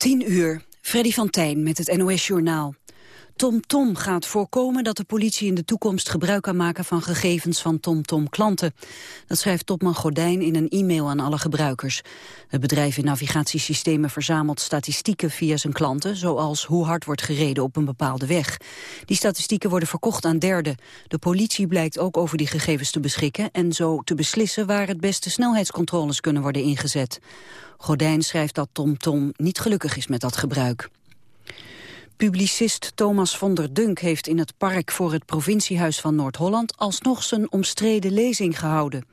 10 uur, Freddy van Tijn met het NOS-journaal. TomTom Tom gaat voorkomen dat de politie in de toekomst gebruik kan maken van gegevens van TomTom-klanten. Dat schrijft topman Gordijn in een e-mail aan alle gebruikers. Het bedrijf in navigatiesystemen verzamelt statistieken via zijn klanten, zoals hoe hard wordt gereden op een bepaalde weg. Die statistieken worden verkocht aan derden. De politie blijkt ook over die gegevens te beschikken en zo te beslissen waar het beste snelheidscontroles kunnen worden ingezet. Gordijn schrijft dat TomTom Tom niet gelukkig is met dat gebruik. Publicist Thomas von der Dunk heeft in het park voor het provinciehuis van Noord-Holland alsnog zijn omstreden lezing gehouden.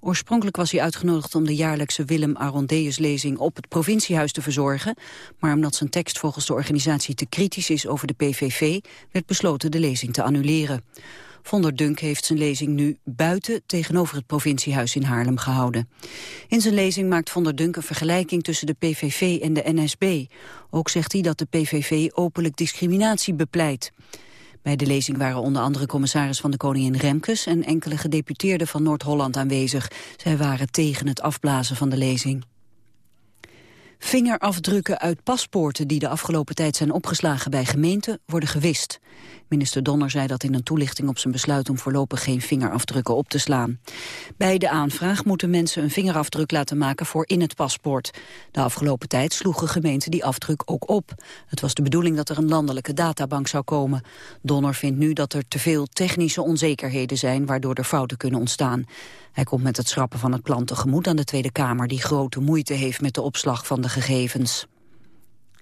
Oorspronkelijk was hij uitgenodigd om de jaarlijkse Willem Arondeus-lezing op het provinciehuis te verzorgen, maar omdat zijn tekst volgens de organisatie te kritisch is over de PVV, werd besloten de lezing te annuleren. Von der Dunk heeft zijn lezing nu buiten tegenover het provinciehuis in Haarlem gehouden. In zijn lezing maakt Von der Dunk een vergelijking tussen de PVV en de NSB. Ook zegt hij dat de PVV openlijk discriminatie bepleit. Bij de lezing waren onder andere commissaris van de Koningin Remkes en enkele gedeputeerden van Noord-Holland aanwezig. Zij waren tegen het afblazen van de lezing. Vingerafdrukken uit paspoorten die de afgelopen tijd zijn opgeslagen bij gemeenten worden gewist. Minister Donner zei dat in een toelichting op zijn besluit om voorlopig geen vingerafdrukken op te slaan. Bij de aanvraag moeten mensen een vingerafdruk laten maken voor in het paspoort. De afgelopen tijd sloegen gemeenten die afdruk ook op. Het was de bedoeling dat er een landelijke databank zou komen. Donner vindt nu dat er te veel technische onzekerheden zijn waardoor er fouten kunnen ontstaan. Hij komt met het schrappen van het plan tegemoet aan de Tweede Kamer... die grote moeite heeft met de opslag van de gegevens.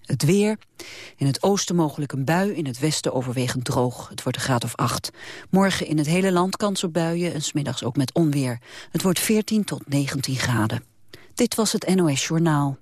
Het weer. In het oosten mogelijk een bui, in het westen overwegend droog. Het wordt een graad of 8. Morgen in het hele land kans op buien en smiddags ook met onweer. Het wordt 14 tot 19 graden. Dit was het NOS Journaal.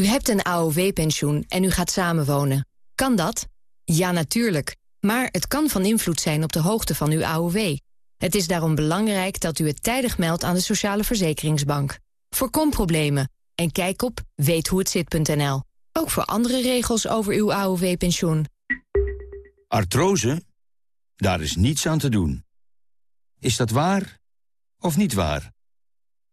U hebt een AOW-pensioen en u gaat samenwonen. Kan dat? Ja, natuurlijk. Maar het kan van invloed zijn op de hoogte van uw AOW. Het is daarom belangrijk dat u het tijdig meldt aan de Sociale Verzekeringsbank. Voorkom problemen en kijk op weethoehetzit.nl. Ook voor andere regels over uw AOW-pensioen. Artrose? Daar is niets aan te doen. Is dat waar of niet waar?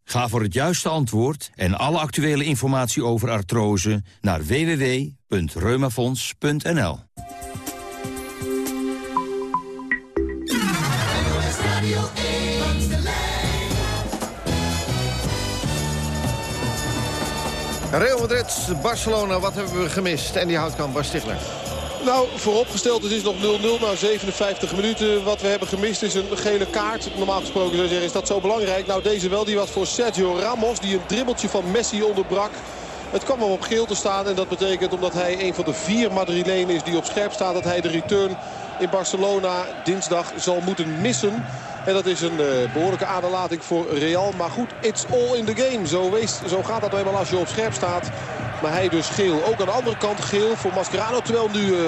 Ga voor het juiste antwoord en alle actuele informatie over artrose naar www.reumafonds.nl. Real Madrid, Barcelona, wat hebben we gemist? En die houtkamp, Bas Stigler. Nou, vooropgesteld, het is nog 0-0 na 57 minuten. Wat we hebben gemist is een gele kaart. Normaal gesproken zou zeggen, is dat zo belangrijk? Nou, deze wel, die was voor Sergio Ramos, die een dribbeltje van Messi onderbrak. Het kwam hem op geel te staan en dat betekent omdat hij een van de vier Madrilenen is die op scherp staat... dat hij de return in Barcelona dinsdag zal moeten missen. En dat is een uh, behoorlijke aderlating voor Real. Maar goed, it's all in the game. Zo, wees, zo gaat dat eenmaal als je op scherp staat. Maar hij dus geel. Ook aan de andere kant geel voor Mascherano. Terwijl nu uh,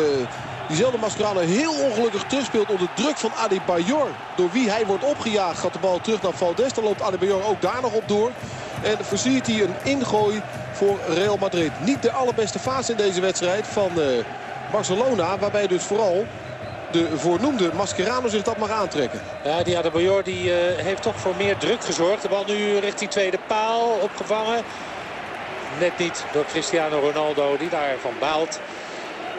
diezelfde Mascherano heel ongelukkig terugspeelt onder druk van Adebayor. Door wie hij wordt opgejaagd gaat de bal terug naar Valdes. Dan loopt Adebayor ook daar nog op door. En versiert hij een ingooi voor Real Madrid. Niet de allerbeste fase in deze wedstrijd van uh, Barcelona. Waarbij dus vooral de voornoemde Mascherano zich dat mag aantrekken. Ja, die Adebayor die, uh, heeft toch voor meer druk gezorgd. De bal nu richting tweede paal opgevangen. Net niet door Cristiano Ronaldo die daarvan baalt.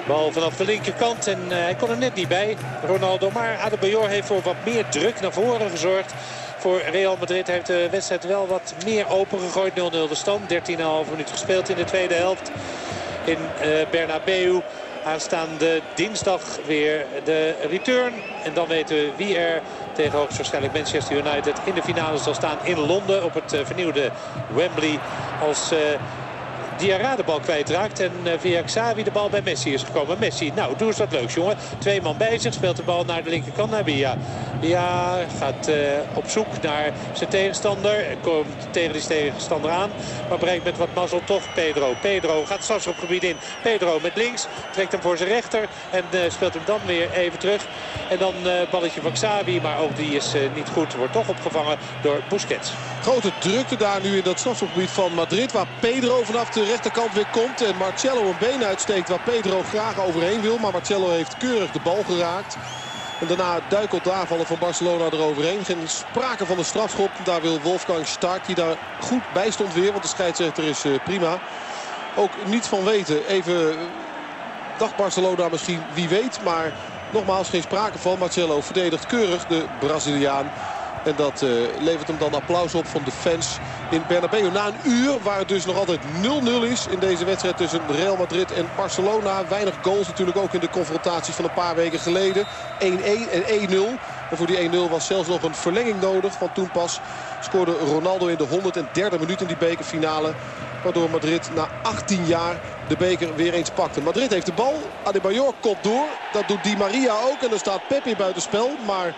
Bal vanaf de linkerkant en uh, hij kon er net niet bij, Ronaldo. Maar Adebayor heeft voor wat meer druk naar voren gezorgd. Voor Real Madrid heeft de wedstrijd wel wat meer open gegooid. 0-0 de stand, 13,5 minuten gespeeld in de tweede helft. In uh, Bernabeu aanstaande dinsdag weer de return. En dan weten we wie er tegen hoogstwaarschijnlijk Manchester United in de finale zal staan in Londen. Op het eh, vernieuwde Wembley als... Uh, Diarra de bal kwijtraakt. En uh, via Xavi de bal bij Messi is gekomen. Messi, nou doe eens wat leuks jongen. Twee man bij zich, speelt de bal naar de linkerkant naar Bia. Bia gaat uh, op zoek naar zijn tegenstander. Komt tegen die tegenstander aan. Maar bereikt met wat mazzel toch Pedro. Pedro gaat straks op gebied in. Pedro met links. Trekt hem voor zijn rechter. En uh, speelt hem dan weer even terug. En dan balletje van Xavi. Maar ook die is niet goed. Wordt toch opgevangen door Busquets. Grote drukte daar nu in dat strafgebied van Madrid. Waar Pedro vanaf de rechterkant weer komt. En Marcello een been uitsteekt waar Pedro graag overheen wil. Maar Marcello heeft keurig de bal geraakt. En daarna duikelt de aanvallen van Barcelona eroverheen. Geen sprake van een strafschop. Daar wil Wolfgang Stark, die daar goed bij stond weer. Want de scheidsrechter is prima. Ook niets van weten. Even dacht Barcelona misschien wie weet. Maar nogmaals geen sprake van. Marcelo verdedigt keurig de Braziliaan. En dat uh, levert hem dan applaus op van de fans in Bernabeu. Na een uur waar het dus nog altijd 0-0 is in deze wedstrijd tussen Real Madrid en Barcelona. Weinig goals natuurlijk ook in de confrontaties van een paar weken geleden. 1-1 en 1-0. En voor die 1-0 was zelfs nog een verlenging nodig. Want toen pas scoorde Ronaldo in de 103e minuut in die bekerfinale. Waardoor Madrid na 18 jaar de beker weer eens pakte. Madrid heeft de bal. Adebayor kopt door. Dat doet Di Maria ook. En dan staat Pepe buitenspel. Maar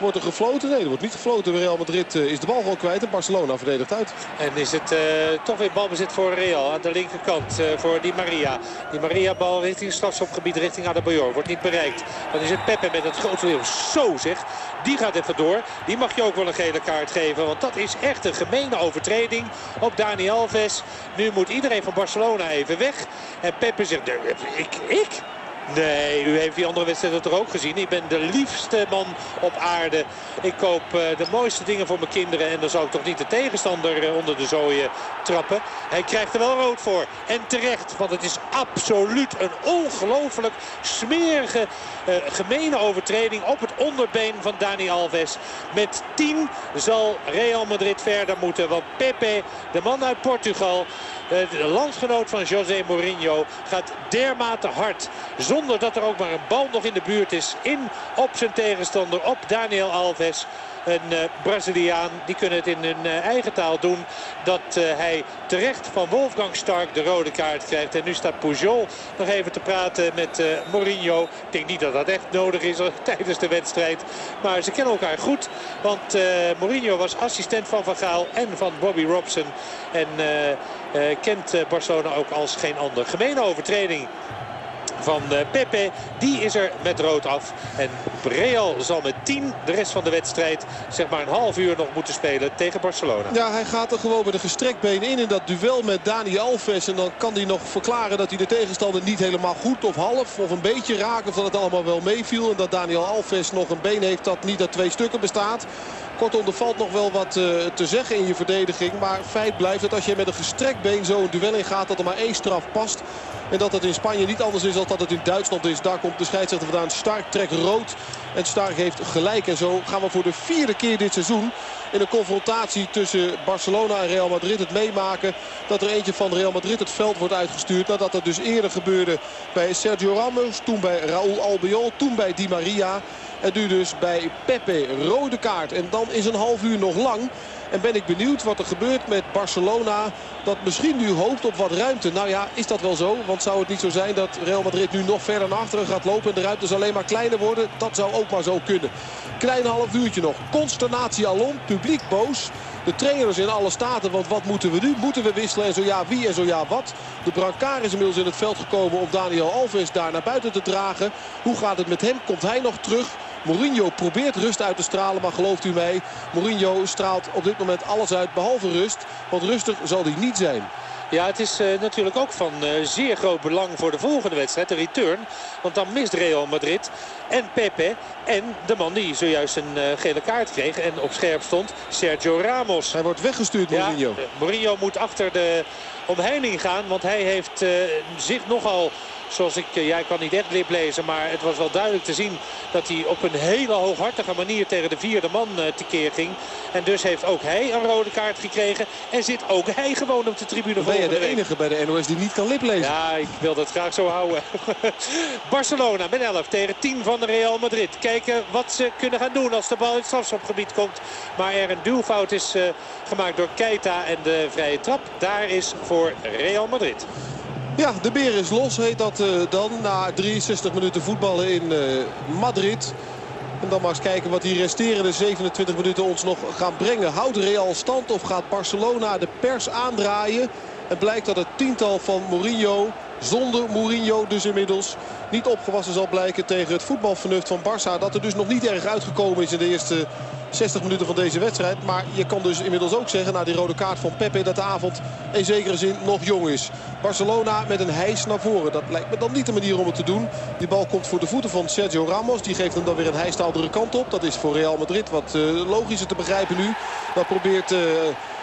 Wordt er gefloten? Nee, er wordt niet gefloten. Real Madrid uh, is de bal gewoon kwijt en Barcelona verdedigt uit. En is het uh, toch weer balbezit voor Real aan de linkerkant uh, voor Di Maria. Di Maria bal richting strafschopgebied, richting Adebayor. Wordt niet bereikt. Dan is het Pepe met het grote leeuw. Zo zeg. Die gaat even door. Die mag je ook wel een gele kaart geven. Want dat is echt een gemene overtreding op Dani Alves. Nu moet iedereen van Barcelona even weg. En Pepe zegt, ik, ik? Nee, u heeft die andere wedstrijden toch ook gezien. Ik ben de liefste man op aarde. Ik koop uh, de mooiste dingen voor mijn kinderen. En dan zou ik toch niet de tegenstander uh, onder de zooien trappen. Hij krijgt er wel rood voor. En terecht, want het is absoluut een ongelooflijk smerige, uh, gemene overtreding op het onderbeen van Dani Alves. Met 10 zal Real Madrid verder moeten. Want Pepe, de man uit Portugal, de landgenoot van José Mourinho, gaat dermate hard. Zonder dat er ook maar een bal nog in de buurt is. In op zijn tegenstander, op Daniel Alves een uh, Braziliaan. Die kunnen het in hun uh, eigen taal doen. Dat uh, hij terecht van Wolfgang Stark de rode kaart krijgt. En nu staat Pujol nog even te praten met Mourinho. Ik denk niet dat dat echt nodig is tijdens de wedstrijd. Maar ze kennen elkaar goed. Want Mourinho was assistent van Van Gaal en van Bobby Robson. En kent Barcelona ook als geen ander. Gemene overtreding van eh, Pepe. Die is er met rood af. En Real zal met 10 de rest van de wedstrijd zeg maar een half uur nog moeten spelen tegen Barcelona. Ja, hij gaat er gewoon met een gestrekt been in in dat duel met Dani Alves. En dan kan hij nog verklaren dat hij de tegenstander niet helemaal goed of half of een beetje raakt. Of dat het allemaal wel meeviel. En dat Daniel Alves nog een been heeft dat niet uit twee stukken bestaat. Kortom, er valt nog wel wat uh, te zeggen in je verdediging. Maar feit blijft dat als je met een gestrekt been zo een duel in gaat... dat er maar één straf past. En dat het in Spanje niet anders is dan dat het in Duitsland is. Daar komt de scheidsrechter vandaan. Stark trekt rood. En Stark heeft gelijk. En zo gaan we voor de vierde keer dit seizoen in een confrontatie tussen Barcelona en Real Madrid het meemaken dat er eentje van Real Madrid het veld wordt uitgestuurd. Nadat dat dus eerder gebeurde bij Sergio Ramos, toen bij Raúl Albiol, toen bij Di Maria. En nu dus bij Pepe rode kaart. En dan is een half uur nog lang. En ben ik benieuwd wat er gebeurt met Barcelona. Dat misschien nu hoopt op wat ruimte. Nou ja, is dat wel zo? Want zou het niet zo zijn dat Real Madrid nu nog verder naar achteren gaat lopen. En de ruimtes alleen maar kleiner worden? Dat zou ook maar zo kunnen. Klein half uurtje nog. Consternatie alom. Publiek boos. De trainers in alle staten, want wat moeten we nu? Moeten we wisselen en zo ja wie en zo ja wat? De brancard is inmiddels in het veld gekomen om Daniel Alves daar naar buiten te dragen. Hoe gaat het met hem? Komt hij nog terug? Mourinho probeert rust uit te stralen, maar gelooft u mij, Mourinho straalt op dit moment alles uit behalve rust. Want rustig zal hij niet zijn. Ja, het is uh, natuurlijk ook van uh, zeer groot belang voor de volgende wedstrijd, de return. Want dan mist Real Madrid en Pepe en de man die zojuist een uh, gele kaart kreeg en op scherp stond, Sergio Ramos. Hij wordt weggestuurd, Mourinho. Ja, Mourinho moet achter de omheining gaan, want hij heeft zich nogal zoals ik, eh, jij kan niet echt lip lezen, maar het was wel duidelijk te zien dat hij op een hele hooghartige manier tegen de vierde man uh, tekeer ging. En dus heeft ook hij een rode kaart gekregen. En zit ook hij gewoon op de tribune Ben je de enige bij de NOS die niet kan lip lezen? Ja, ik wil dat graag zo houden. Barcelona met 11 tegen 10 van Real Madrid. Kijken wat ze kunnen gaan doen als de bal in het strafschopgebied komt. Maar er een duwfout is uh, gemaakt door Keita en de vrije trap. Daar is voor Real Madrid. Ja, de beer is los heet dat uh, dan. Na 63 minuten voetballen in uh, Madrid. En dan maar eens kijken wat die resterende 27 minuten ons nog gaan brengen. Houdt Real stand of gaat Barcelona de pers aandraaien? Het blijkt dat het tiental van Mourinho, zonder Mourinho dus inmiddels... niet opgewassen zal blijken tegen het voetbalvernuft van Barça. Dat er dus nog niet erg uitgekomen is in de eerste 60 minuten van deze wedstrijd. Maar je kan dus inmiddels ook zeggen na die rode kaart van Pepe... dat de avond in zekere zin nog jong is. Barcelona met een hijs naar voren. Dat lijkt me dan niet de manier om het te doen. Die bal komt voor de voeten van Sergio Ramos. Die geeft hem dan weer een hijs de andere kant op. Dat is voor Real Madrid wat uh, logischer te begrijpen nu. Dat probeert... Uh,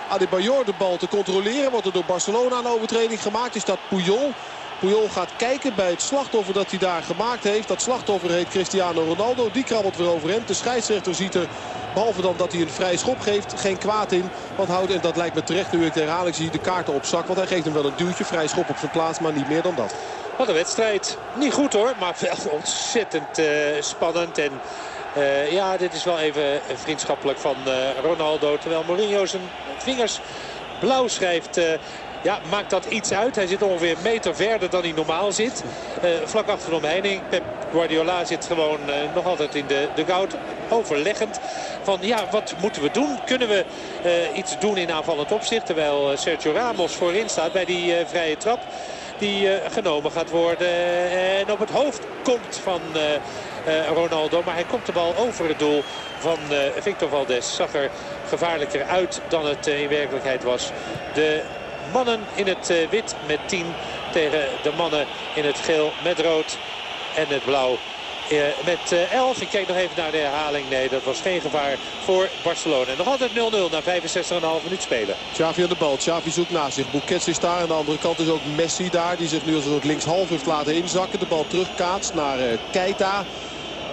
Adebayor de bal te controleren. Wordt er door Barcelona een overtreding gemaakt. Is dat Puyol. Puyol gaat kijken bij het slachtoffer dat hij daar gemaakt heeft. Dat slachtoffer heet Cristiano Ronaldo. Die krabbelt weer over hem. De scheidsrechter ziet er, behalve dan dat hij een vrij schop geeft, geen kwaad in. Want houdt, en dat lijkt me terecht nu ik de herhaling zie, de kaarten op zak. Want hij geeft hem wel een duwtje. Vrij schop op zijn plaats, maar niet meer dan dat. Wat een wedstrijd. Niet goed hoor, maar wel ontzettend uh, spannend. En uh, ja, dit is wel even vriendschappelijk van Ronaldo. Terwijl Mourinho zijn vingers blauw schrijft. Ja, maakt dat iets uit. Hij zit ongeveer een meter verder dan hij normaal zit. Uh, vlak achter de omheining. Pep Guardiola zit gewoon uh, nog altijd in de, de goud. Overleggend van ja, wat moeten we doen? Kunnen we uh, iets doen in aanvallend opzicht? Terwijl Sergio Ramos voorin staat bij die vrije trap. Die genomen gaat worden en op het hoofd komt van Ronaldo. Maar hij komt de bal over het doel van Victor Valdes. Zag er gevaarlijker uit dan het in werkelijkheid was. De mannen in het uh, wit met 10 tegen de mannen in het geel met rood en het blauw. Uh, met uh, 11. Ik kijk nog even naar de herhaling. Nee, dat was geen gevaar voor Barcelona. Nog altijd 0-0 na 65,5 minuut spelen. Xavi aan de bal. Xavi zoekt naast zich. Busquets is daar. Aan de andere kant is ook Messi daar. Die zich nu als een soort linkshalf heeft laten inzakken. De bal terugkaatst naar Keita.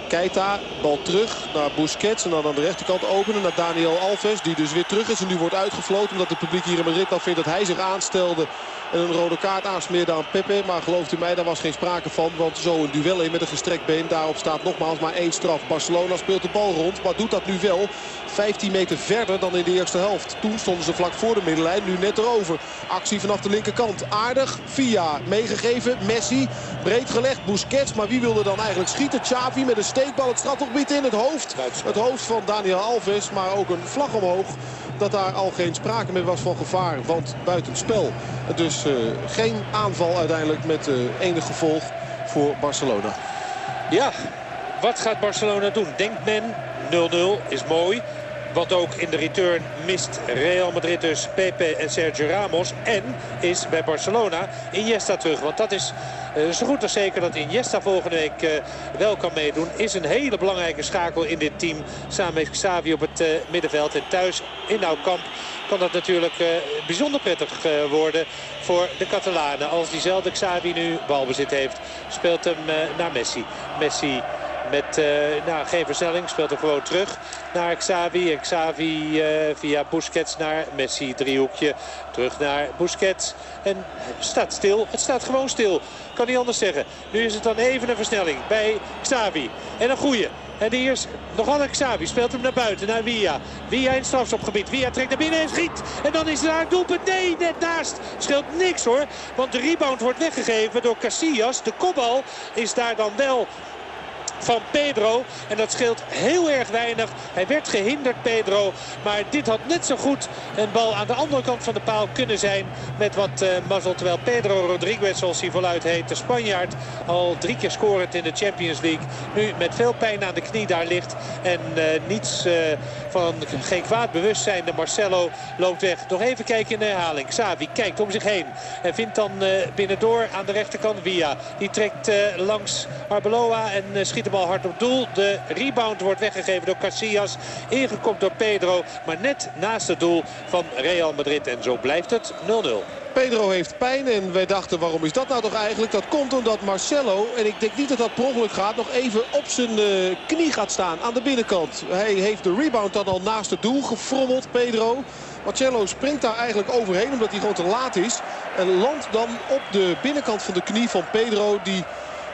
Keita, bal terug naar Busquets. En dan aan de rechterkant openen naar Daniel Alves. Die dus weer terug is en nu wordt uitgefloten. Omdat het publiek hier in Madrid al vindt dat hij zich aanstelde. En een rode kaart aansmeerde aan Pepe. Maar gelooft u mij, daar was geen sprake van. Want zo een duel in met een gestrekt been. Daarop staat nogmaals maar één straf. Barcelona speelt de bal rond. Maar doet dat nu wel 15 meter verder dan in de eerste helft. Toen stonden ze vlak voor de middenlijn. Nu net erover. Actie vanaf de linkerkant. Aardig. Via meegegeven. Messi. Breed gelegd. Busquets. Maar wie wilde dan eigenlijk schieten? Xavi met een steekbal het strafgebied in. Het hoofd. Het hoofd van Daniel Alves. Maar ook een vlag omhoog dat daar al geen sprake meer was van gevaar. Want buitenspel. Dus uh, geen aanval uiteindelijk met uh, enig gevolg voor Barcelona. Ja, wat gaat Barcelona doen? Denkt men 0-0 is mooi. Want ook in de return mist Real Madrid dus Pepe en Sergio Ramos. En is bij Barcelona Iniesta terug. Want dat is uh, zo goed als zeker dat Iniesta volgende week wel kan meedoen. Is een hele belangrijke schakel in dit team. Samen met Xavi op het middenveld. En thuis in Nou Kamp kan dat natuurlijk bijzonder prettig worden voor de Catalanen. Als diezelfde Xavi nu balbezit heeft, speelt hem naar Messi. Messi met nou, geen versnelling. Speelt er gewoon terug naar Xavi. En Xavi via Busquets naar Messi. Driehoekje terug naar Busquets. En staat stil. Het staat gewoon stil. Kan niet anders zeggen. Nu is het dan even een versnelling bij Xavi. En een goeie. En die is nog altijd Xavi. Speelt hem naar buiten, naar Via. Via in strafschopgebied. Via trekt naar binnen en schiet. En dan is daar doelpunt. Nee, net naast. Scheelt niks hoor. Want de rebound wordt weggegeven door Casillas. De kopbal is daar dan wel van Pedro. En dat scheelt heel erg weinig. Hij werd gehinderd, Pedro. Maar dit had net zo goed een bal aan de andere kant van de paal kunnen zijn. Met wat uh, mazzel. Terwijl Pedro Rodriguez, zoals hij voluit heet, de Spanjaard, al drie keer scorend in de Champions League. Nu met veel pijn aan de knie daar ligt. En uh, niets uh, van geen kwaad bewustzijn. De Marcelo loopt weg. Nog even kijken in de herhaling. Xavi kijkt om zich heen. En vindt dan binnendoor aan de rechterkant Via. Die trekt langs Arbeloa en schiet de bal hard op doel. De rebound wordt weggegeven door Casillas. Ingekopt door Pedro. Maar net naast het doel van Real Madrid. En zo blijft het 0-0. Pedro heeft pijn en wij dachten waarom is dat nou toch eigenlijk? Dat komt omdat Marcelo, en ik denk niet dat dat per ongeluk gaat, nog even op zijn uh, knie gaat staan aan de binnenkant. Hij heeft de rebound dan al naast het doel gefrommeld, Pedro. Marcelo springt daar eigenlijk overheen omdat hij gewoon te laat is. En landt dan op de binnenkant van de knie van Pedro die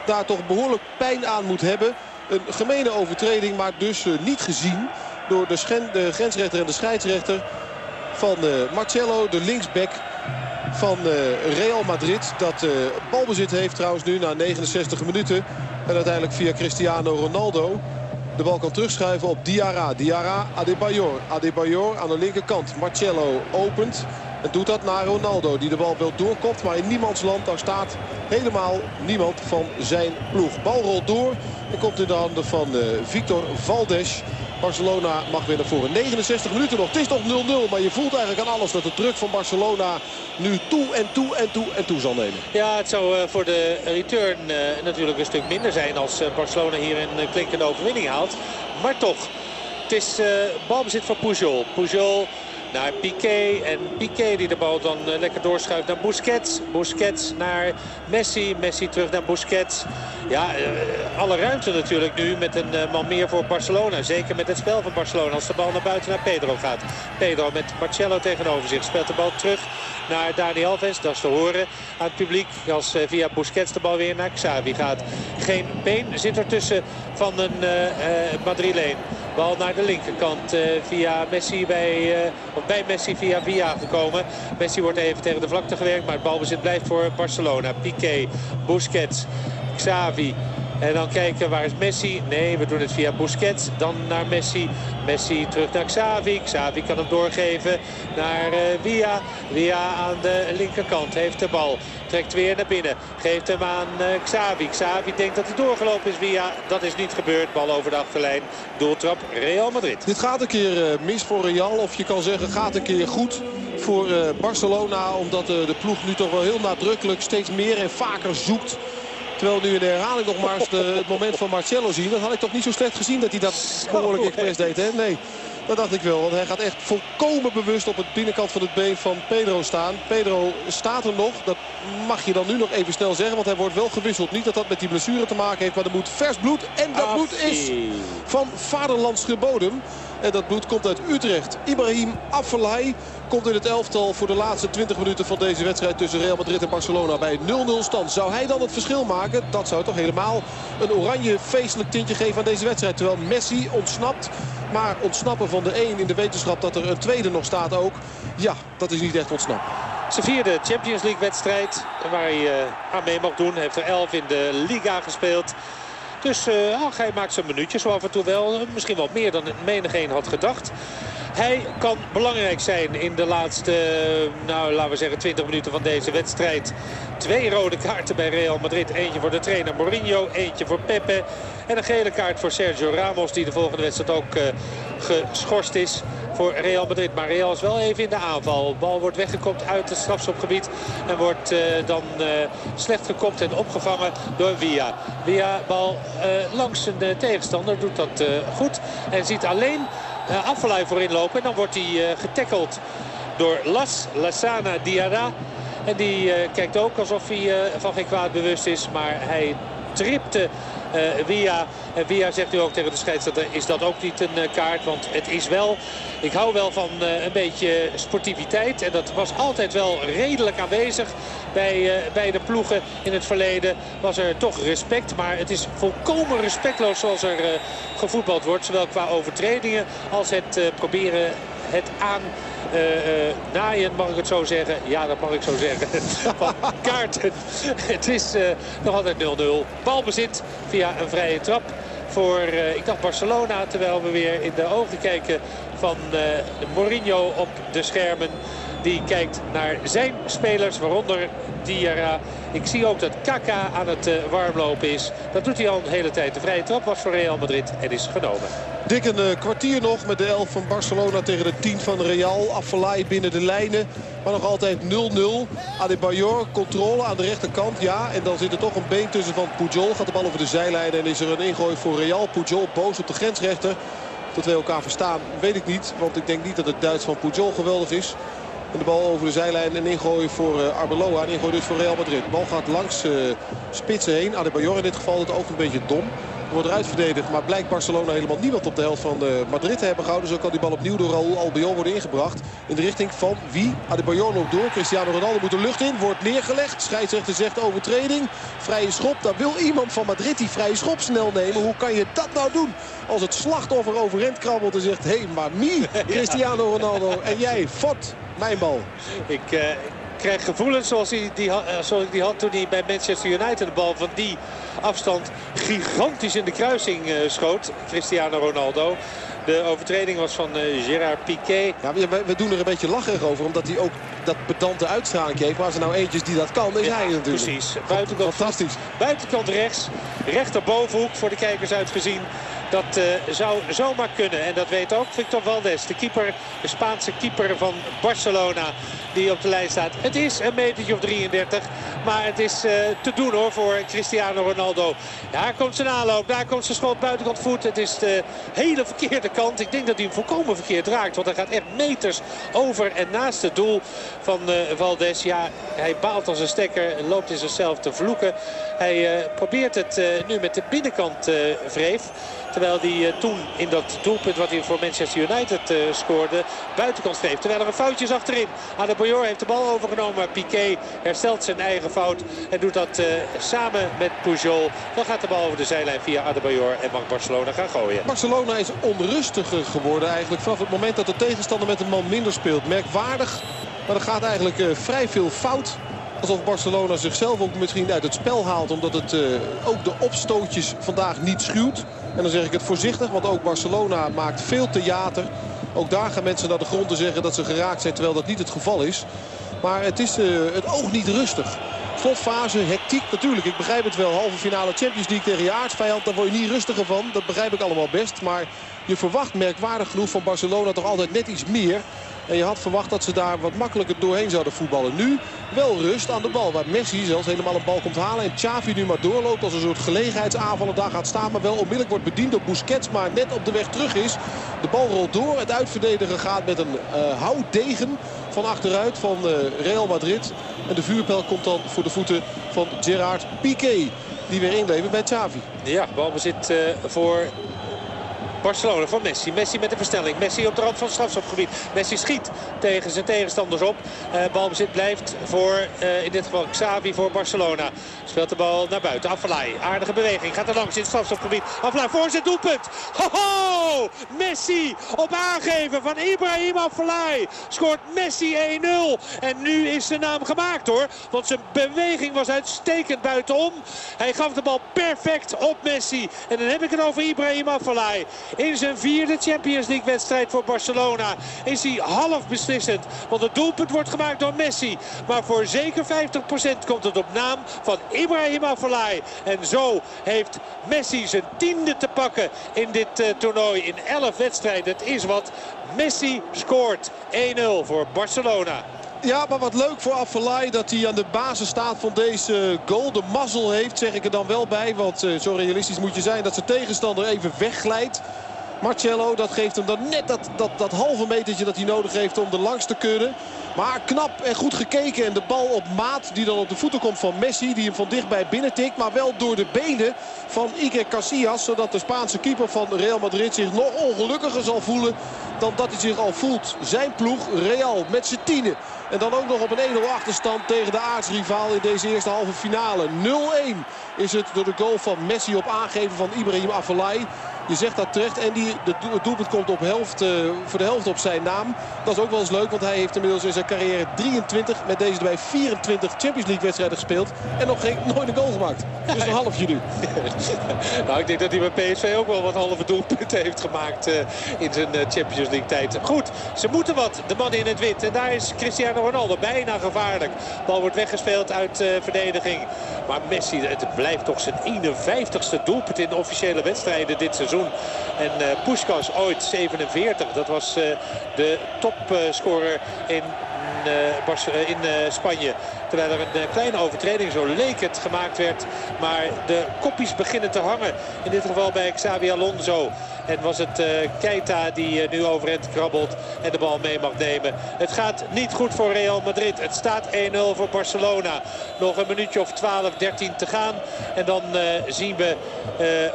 daar toch behoorlijk pijn aan moet hebben. Een gemene overtreding, maar dus uh, niet gezien door de, grensrechter en de scheidsrechter van uh, Marcelo, de linksback van uh, Real Madrid. Dat balbezit heeft trouwens nu na 69 minuten. En uiteindelijk via Cristiano Ronaldo de bal kan terugschuiven op Diarra. Diarra, Adebayor. Adebayor aan de linkerkant. Marcelo opent. En doet dat naar Ronaldo. Die de bal wel doorkomt. Maar in niemands land. Daar staat helemaal niemand van zijn ploeg. Bal rolt door. En komt in de handen van uh, Victor Valdes. Barcelona mag weer naar voren. 69 minuten nog. Het is nog 0-0. Maar je voelt eigenlijk aan alles dat de druk van Barcelona nu toe en toe en toe en toe zal nemen. Ja, het zou eh, voor de return uh, natuurlijk een stuk minder zijn als Barcelona hier een klinkende overwinning haalt. Maar toch, het is balbezit van Pujol. Pujol naar Piqué. En Piqué die de bal dan uh, lekker doorschuift naar Busquets. Busquets naar Messi. Messi terug naar Busquets. Ja, uh, alle ruimte natuurlijk nu met een uh, man meer voor Barcelona. Zeker met het spel van Barcelona. Als de bal naar buiten naar Pedro gaat. Pedro met Marcello tegenover zich. Speelt de bal terug naar Dani Alves. Dat is te horen aan het publiek. Als via Busquets de bal weer naar Xavi gaat. Geen been zit ertussen van een Madrileen. Bal naar de linkerkant via Messi bij, of bij Messi via Via gekomen. Messi wordt even tegen de vlakte gewerkt, maar het balbezit blijft voor Barcelona. Piqué, Busquets, Xavi. En dan kijken, waar is Messi? Nee, we doen het via Busquets. Dan naar Messi. Messi terug naar Xavi. Xavi kan hem doorgeven naar uh, Via. Via aan de linkerkant heeft de bal. Trekt weer naar binnen. Geeft hem aan uh, Xavi. Xavi denkt dat hij doorgelopen is via. Dat is niet gebeurd. Bal over de achterlijn. Doeltrap Real Madrid. Dit gaat een keer uh, mis voor Real. Of je kan zeggen gaat een keer goed voor Barcelona. Omdat de ploeg nu toch wel heel nadrukkelijk steeds meer en vaker zoekt. Terwijl nu in de herhaling nog maar het moment van Marcelo zien. Dat had ik toch niet zo slecht gezien dat hij dat behoorlijk expres deed. Hè? Nee. Dat dacht ik wel, want hij gaat echt volkomen bewust op het binnenkant van het been van Pedro staan. Pedro staat er nog, dat mag je dan nu nog even snel zeggen, want hij wordt wel gewisseld. Niet dat dat met die blessure te maken heeft, maar er moet vers bloed. En dat bloed is van vaderlands bodem. En dat bloed komt uit Utrecht. Ibrahim Afellay komt in het elftal voor de laatste 20 minuten van deze wedstrijd tussen Real Madrid en Barcelona bij 0-0 stand. Zou hij dan het verschil maken? Dat zou toch helemaal een oranje feestelijk tintje geven aan deze wedstrijd. Terwijl Messi ontsnapt. Maar ontsnappen van de 1 in de wetenschap dat er een tweede nog staat ook. Ja, dat is niet echt ontsnappen. Zijn vierde Champions League wedstrijd waar hij uh, aan mee mag doen. Heeft er 11 in de Liga gespeeld. Dus hij maakt zijn minuutjes zo af en toe wel. Misschien wel meer dan menigeen had gedacht. Hij kan belangrijk zijn in de laatste, nou laten we zeggen 20 minuten van deze wedstrijd. Twee rode kaarten bij Real Madrid. Eentje voor de trainer Mourinho, eentje voor Pepe. En een gele kaart voor Sergio Ramos die de volgende wedstrijd ook geschorst is voor Real Madrid. Maar Real is wel even in de aanval. Bal wordt weggekopt uit het strafschopgebied. En wordt uh, dan uh, slecht gekopt en opgevangen door Via. Via bal uh, langs een tegenstander. Doet dat goed. En ziet alleen uh, voorin lopen. En dan wordt hij getackeld door Las Lasana Diarra. En die kijkt ook alsof hij van geen kwaad bewust is. Maar hij tripte Via. En Via zegt nu ook tegen de scheidsrechter is dat ook niet een uh, kaart. Want het is wel, ik hou wel van een beetje sportiviteit. En dat was altijd wel redelijk aanwezig bij, bij de ploegen in het verleden. Was er toch respect. Maar het is volkomen respectloos zoals er gevoetbald wordt. Zowel qua overtredingen als het proberen het aan uh, naaien, mag ik het zo zeggen. Ja, dat mag ik zo zeggen. Van kaarten. het is uh, nog altijd 0-0. Balbezit via een vrije trap voor, ik dacht Barcelona. Terwijl we weer in de ogen kijken van Mourinho op de schermen. Die kijkt naar zijn spelers, waaronder Diarra. Ik zie ook dat Kaka aan het uh, warmlopen is. Dat doet hij al een hele tijd. De vrije trap was voor Real Madrid en is genomen. Dik een uh, kwartier nog met de 11 van Barcelona tegen de 10 van Real. Affelay binnen de lijnen. Maar nog altijd 0-0. Adebayor, controle aan de rechterkant. Ja, en dan zit er toch een been tussen van Pujol. Gaat de bal over de zijlijn en is er een ingooi voor Real. Pujol boos op de grensrechter. Dat wij elkaar verstaan, weet ik niet. Want ik denk niet dat het Duits van Pujol geweldig is. De bal over de zijlijn en ingooi voor uh, Arbeloa. En ingooi dus voor Real Madrid. De bal gaat langs uh, spitsen heen. Adebayor in dit geval het ook een beetje dom. Wordt eruit verdedigd, maar blijkt Barcelona helemaal niemand op de helft van uh, Madrid te hebben gehouden. Zo kan die bal opnieuw door Raúl Albiol worden ingebracht. In de richting van wie? Adebayor loopt door. Cristiano Ronaldo moet de lucht in. Wordt neergelegd. Scheidsrechter zegt overtreding. Vrije schop. Daar wil iemand van Madrid die vrije schop snel nemen. Hoe kan je dat nou doen? Als het slachtoffer overeind krabbelt en zegt... Hé, hey, maar mi, Cristiano Ronaldo. En jij, Fort, mijn bal. Ik... Uh krijg gevoelens zoals, hij die, uh, zoals ik die had toen hij bij Manchester United de bal van die afstand gigantisch in de kruising uh, schoot. Cristiano Ronaldo. De overtreding was van uh, Gerard Piqué. Ja, we, we, doen er een beetje lacherig over. Omdat hij ook dat pedante uitstraling heeft. Maar als er nou eentjes die dat kan, is ja, hij natuurlijk. Precies. Buitenkant, Fantastisch. Buitenkant rechts. Rechterbovenhoek voor de kijkers uitgezien. Dat uh, zou zomaar kunnen. En dat weet ook Victor Valdes, de keeper, de Spaanse keeper van Barcelona die op de lijn staat. Het is een metertje of 33. Maar het is uh, te doen hoor voor Cristiano Ronaldo. Daar komt zijn aanloop. Daar komt zijn schot buitenkant voet. Het is de hele verkeerde kant. Ik denk dat hij hem volkomen verkeerd raakt. Want hij gaat echt meters over en naast het doel van uh, Valdes. Ja, hij baalt als een stekker. Loopt in zichzelf te vloeken. Hij probeert het nu met de binnenkant Vreef. Terwijl hij uh, toen in dat doelpunt wat hij voor Manchester United uh, scoorde buitenkant schreef. Terwijl er een foutje is achterin. Adebayor heeft de bal overgenomen. Piqué herstelt zijn eigen fout en doet dat uh, samen met Pujol. Dan gaat de bal over de zijlijn via Adebayor en mag Barcelona gaan gooien. Barcelona is onrustiger geworden eigenlijk vanaf het moment dat de tegenstander met een man minder speelt. Merkwaardig, maar er gaat eigenlijk vrij veel fout. Alsof Barcelona zichzelf ook misschien uit het spel haalt. Omdat het ook de opstootjes vandaag niet schuwt. En dan zeg ik het voorzichtig, want ook Barcelona maakt veel theater. Ook daar gaan mensen naar de grond te zeggen dat ze geraakt zijn, terwijl dat niet het geval is. Maar het is uh, het oog niet rustig. Slotfase, hectiek natuurlijk. Ik begrijp het wel. Halve finale Champions League tegen je aardsvijand. Daar word je niet rustiger van. Dat begrijp ik allemaal best. Maar je verwacht merkwaardig genoeg van Barcelona toch altijd net iets meer. En je had verwacht dat ze daar wat makkelijker doorheen zouden voetballen. Nu wel rust aan de bal. Waar Messi zelfs helemaal een bal komt halen. En Xavi nu maar doorloopt als een soort gelegenheidsaanvaller daar gaat staan. Maar wel onmiddellijk wordt bediend door Busquets. Maar net op de weg terug is. De bal rolt door. Het uitverdedigen gaat met een uh, houtdegen van achteruit van uh, Real Madrid. En de vuurpijl komt dan voor de voeten van Gerard Piqué. Die weer inlevert bij Xavi. Ja, balbezit uh, voor Barcelona van Messi. Messi met de verstelling. Messi op de rand van het strafschopgebied. Messi schiet tegen zijn tegenstanders op. Uh, balbezit blijft voor uh, in dit geval Xavi voor Barcelona. Speelt de bal naar buiten. Afvalai. Aardige beweging. Gaat er langs in het strafschopgebied. Voor zijn doelpunt. Ho, Messi op aangeven van Ibrahim Afvalai. Scoort Messi 1-0. En nu is zijn naam gemaakt hoor. Want zijn beweging was uitstekend buitenom. Hij gaf de bal perfect op Messi. En dan heb ik het over Ibrahim Afvalai. In zijn vierde Champions League wedstrijd voor Barcelona is hij half beslissend. Want het doelpunt wordt gemaakt door Messi. Maar voor zeker 50% komt het op naam van Ibrahim Afellay. En zo heeft Messi zijn tiende te pakken in dit uh, toernooi. In 11 wedstrijden. Het is wat. Messi scoort 1-0 voor Barcelona. Ja, maar wat leuk voor Afellay dat hij aan de basis staat van deze goal. De mazzel heeft, zeg ik er dan wel bij. Want uh, zo realistisch moet je zijn dat zijn tegenstander even wegglijdt. Marcello, dat geeft hem dan net dat, dat, dat halve metertje dat hij nodig heeft om er langs te kunnen. Maar knap en goed gekeken. En de bal op maat die dan op de voeten komt van Messi. Die hem van dichtbij binnentikt. Maar wel door de benen van Iker Casillas. Zodat de Spaanse keeper van Real Madrid zich nog ongelukkiger zal voelen. Dan dat hij zich al voelt. Zijn ploeg Real met z'n tienen. En dan ook nog op een 1-0 achterstand tegen de aardsrivaal in deze eerste halve finale. 0-1 is het door de goal van Messi op aangeven van Ibrahim Afellay. Je zegt dat terecht. En die, het doelpunt komt op helft, uh, voor de helft op zijn naam. Dat is ook wel eens leuk. Want hij heeft inmiddels in zijn carrière 23. Met deze erbij 24 Champions League wedstrijden gespeeld. En nog geen, nooit een goal gemaakt. Dus een halfje nu. nou, ik denk dat hij bij PSV ook wel wat halve doelpunten heeft gemaakt. Uh, in zijn uh, Champions League tijd. Goed, ze moeten wat. De man in het wit. En daar is Cristiano Ronaldo bijna gevaarlijk. Bal wordt weggespeeld uit verdediging. Maar Messi, het blijft toch zijn 51ste doelpunt in officiële wedstrijden dit seizoen. En uh, Puskas ooit 47. Dat was uh, de topscorer in, uh, in Spanje. Terwijl er een kleine overtreding, zo leek het, gemaakt werd. Maar de koppies beginnen te hangen. In dit geval bij Xavi Alonso. En was het uh, Keita die uh, nu overend krabbelt en de bal mee mag nemen. Het gaat niet goed voor Real Madrid. Het staat 1-0 voor Barcelona. Nog een minuutje of 12, 13 te gaan. En dan uh, zien we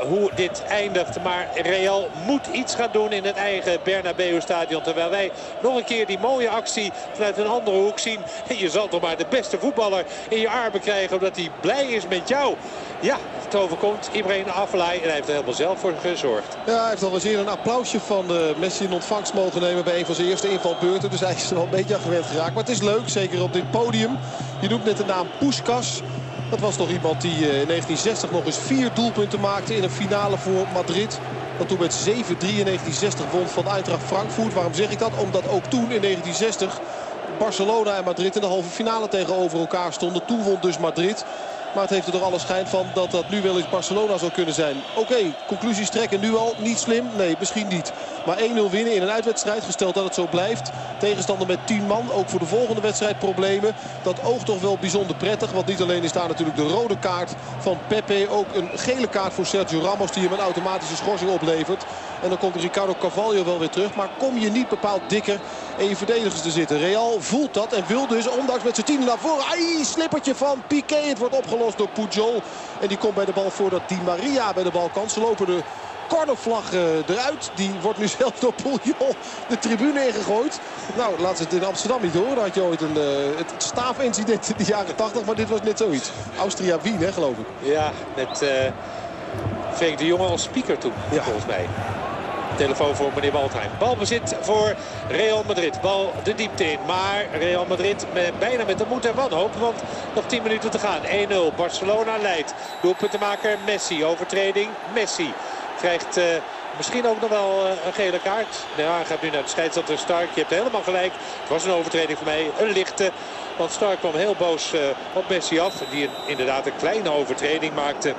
hoe dit eindigt. Maar Real moet iets gaan doen in het eigen Bernabeu stadion. Terwijl wij nog een keer die mooie actie vanuit een andere hoek zien. En je zal toch maar de beste voetballer in je armen krijgen. Omdat hij blij is met jou. Ja, het overkomt Ibrahim Afellay. En hij heeft er helemaal zelf voor gezorgd. Ja, heeft al eens een applausje van de Messi in ontvangst mogen nemen bij een van zijn eerste invalbeurten. Dus hij is er wel een beetje aan gewend geraakt. Maar het is leuk, zeker op dit podium. Je noemt net de naam Puskas. Dat was toch iemand die eh, in 1960 nog eens vier doelpunten maakte in een finale voor Madrid. Dat toen met 7-3 in 1960 won van Eintracht Frankfurt. Waarom zeg ik dat? Omdat ook toen in 1960 Barcelona en Madrid in de halve finale tegenover elkaar stonden. Toen won dus Madrid. Maar het heeft er toch alle schijn van dat dat nu wel eens Barcelona zou kunnen zijn. Oké, conclusies trekken nu al. Niet slim? Nee, misschien niet. Maar 1-0 winnen in een uitwedstrijd, gesteld dat het zo blijft. Tegenstander met 10 man, ook voor de volgende wedstrijd problemen. Dat oogt toch wel bijzonder prettig. Want niet alleen is daar natuurlijk de rode kaart van Pepe. Ook een gele kaart voor Sergio Ramos die hem een automatische schorsing oplevert. En dan komt Ricardo Carvalho wel weer terug. Maar kom je niet bepaald dikker in je verdedigers te zitten. Real voelt dat en wil dus, ondanks met zijn tienen naar voren. Ai, slippertje van Piqué. Het wordt opgelost door Pujol. En die komt bij de bal voordat Di Maria bij de bal kan. Ze lopen de cornervlag uh, eruit. Die wordt nu zelfs door Pujol de tribune ingegooid. Nou, laat ze het in Amsterdam niet horen. Daar had je ooit een, uh, het staafincident in de jaren 80. Maar dit was net zoiets. Austria-Wien, hè, geloof ik. Ja, met uh, Freek de Jonge als speaker toen, ja. volgens mij. Telefoon voor meneer Waldheim. Balbezit voor Real Madrid. Bal de diepte in. Maar Real Madrid met, bijna met de moed en wanhoop. Want nog 10 minuten te gaan. 1-0. Barcelona leidt. Doelpuntenmaker Messi. Overtreding Messi. Krijgt... Uh, Misschien ook nog wel een gele kaart. Hij gaat nu naar de scheidsrechter Stark. Je hebt helemaal gelijk. Het was een overtreding voor mij. Een lichte. Want Stark kwam heel boos uh, op Messi af. Die inderdaad een kleine overtreding maakte